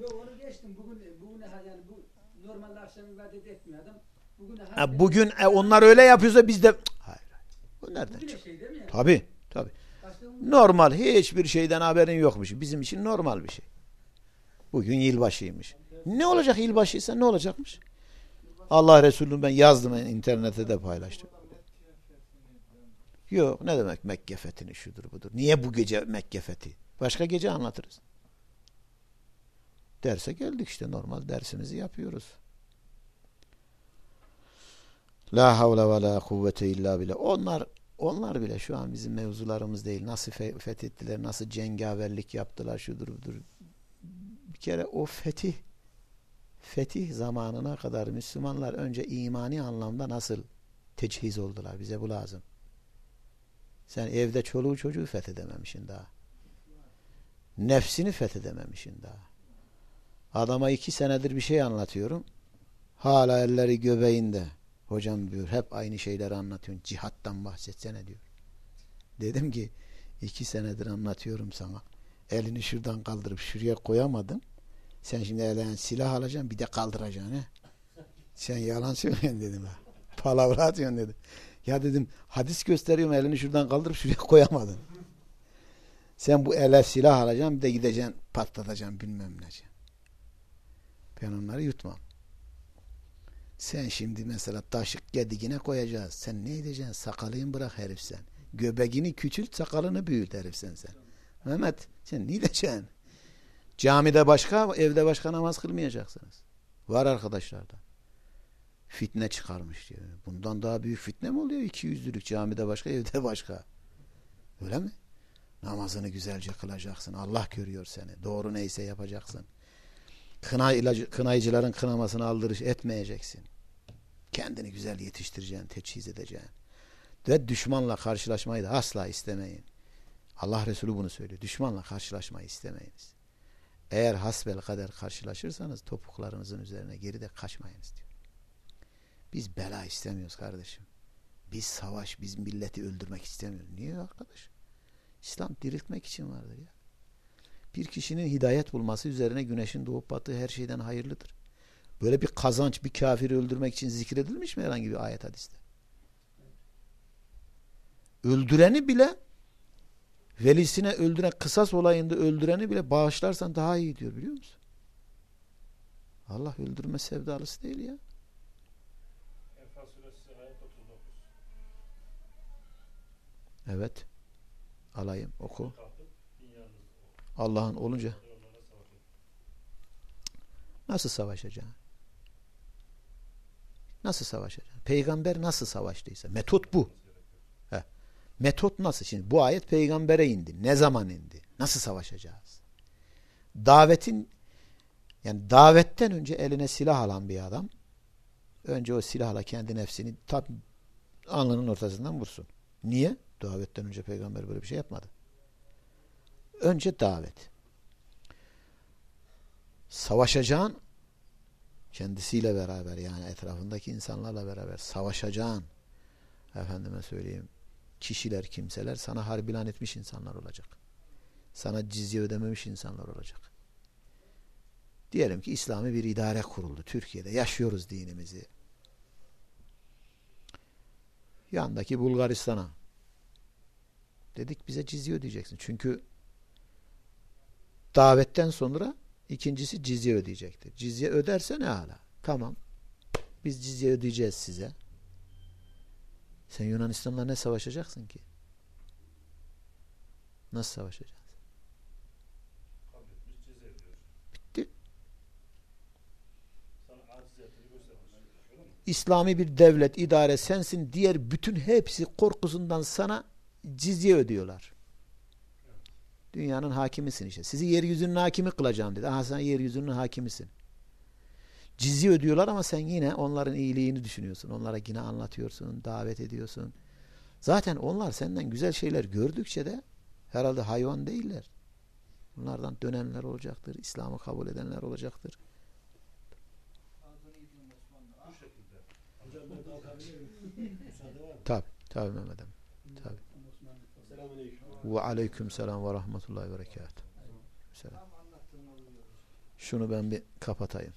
Yok onu geçtim. Bugün bugün yani bu normalde akşam ibadet etmiyor adam. Bugün Ha, bugün e, onlar öyle yapıyorsa biz de hayır. hayır. Bu nereden şey yani? Tabii. Normal. Hiçbir şeyden haberin yokmuş. Bizim için normal bir şey. Bugün yılbaşıymış. Ne olacak yılbaşıysa ne olacakmış? Allah Resulü'nü ben yazdım internette de paylaştım. Yok ne demek Mekke fethini şudur budur. Niye bu gece Mekke fethi? Başka gece anlatırız. Derse geldik işte normal dersimizi yapıyoruz. La havle ve la kuvvete illa bile. Onlar onlar bile şu an bizim mevzularımız değil. Nasıl fe- fethettiler, nasıl cengaverlik yaptılar, şudur budur. Bir kere o fetih fetih zamanına kadar Müslümanlar önce imani anlamda nasıl teçhiz oldular. Bize bu lazım. Sen evde çoluğu çocuğu fethedememişsin daha. Nefsini fethedememişsin daha. Adama iki senedir bir şey anlatıyorum. Hala elleri göbeğinde. Hocam diyor hep aynı şeyleri anlatıyorsun. Cihattan bahsetsene diyor. Dedim ki iki senedir anlatıyorum sana. Elini şuradan kaldırıp şuraya koyamadın. Sen şimdi eline silah alacaksın bir de kaldıracaksın. He? Sen yalan söylüyorsun dedim. Ha. Palavra atıyorsun dedim. Ya dedim hadis gösteriyorum elini şuradan kaldırıp şuraya koyamadın. Sen bu ele silah alacaksın bir de gideceksin patlatacaksın bilmem ne. Ben onları yutmam. Sen şimdi mesela taşık gedigine koyacağız. Sen ne edeceksin? Sakalını bırak herif sen. Göbeğini küçült, sakalını büyüt herif sen sen. Mehmet sen ne edeceksin? Camide başka, evde başka namaz kılmayacaksınız. Var arkadaşlarda. Fitne çıkarmış diyor. Bundan daha büyük fitne mi oluyor? İki yüzlülük camide başka, evde başka. Öyle mi? Namazını güzelce kılacaksın. Allah görüyor seni. Doğru neyse yapacaksın. Kına ilacı, kınayıcıların kınamasını aldırış etmeyeceksin. Kendini güzel yetiştireceksin, teçhiz edeceksin. Ve düşmanla karşılaşmayı da asla istemeyin. Allah Resulü bunu söylüyor. Düşmanla karşılaşmayı istemeyiniz. Eğer hasbel kader karşılaşırsanız topuklarınızın üzerine geri de kaçmayınız diyor. Biz bela istemiyoruz kardeşim. Biz savaş, biz milleti öldürmek istemiyoruz. Niye arkadaş? İslam diriltmek için vardır ya. Bir kişinin hidayet bulması üzerine güneşin doğup battığı her şeyden hayırlıdır. Böyle bir kazanç bir kafiri öldürmek için zikredilmiş mi herhangi bir ayet hadiste? Öldüreni bile velisine öldüren kısas olayında öldüreni bile bağışlarsan daha iyi diyor biliyor musun? Allah öldürme sevdalısı değil ya. Enfal suresi ayet 39. Evet. Alayım oku. Allah'ın olunca nasıl savaşacaksın? Nasıl savaşacaksın? Peygamber nasıl savaştıysa. Metot bu. He. Metot nasıl? Şimdi bu ayet peygambere indi. Ne zaman indi? Nasıl savaşacağız? Davetin yani davetten önce eline silah alan bir adam önce o silahla kendi nefsini tam alnının ortasından vursun. Niye? Davetten önce peygamber böyle bir şey yapmadı. Önce davet. Savaşacağın kendisiyle beraber yani etrafındaki insanlarla beraber savaşacağın efendime söyleyeyim kişiler, kimseler sana harbilan etmiş insanlar olacak. Sana cizye ödememiş insanlar olacak. Diyelim ki İslami bir idare kuruldu. Türkiye'de yaşıyoruz dinimizi. Yandaki Bulgaristan'a dedik bize cizye ödeyeceksin. Çünkü davetten sonra ikincisi cizye ödeyecektir. Cizye öderse ne hala? Tamam. Biz cizye ödeyeceğiz size. Sen Yunanistan'la ne savaşacaksın ki? Nasıl savaşacaksın? Bitti. İslami bir devlet, idare sensin. Diğer bütün hepsi korkusundan sana cizye ödüyorlar. Dünyanın hakimisin işte. Sizi yeryüzünün hakimi kılacağım dedi. Aha sen yeryüzünün hakimisin. Cizye ödüyorlar ama sen yine onların iyiliğini düşünüyorsun. Onlara yine anlatıyorsun, davet ediyorsun. Zaten onlar senden güzel şeyler gördükçe de herhalde hayvan değiller. Bunlardan dönenler olacaktır. İslam'ı kabul edenler olacaktır. Tabi, tabi Mehmet. Ve aleyküm selam ve rahmetullahi ve berekatuhu. Selam. Şunu ben bir kapatayım.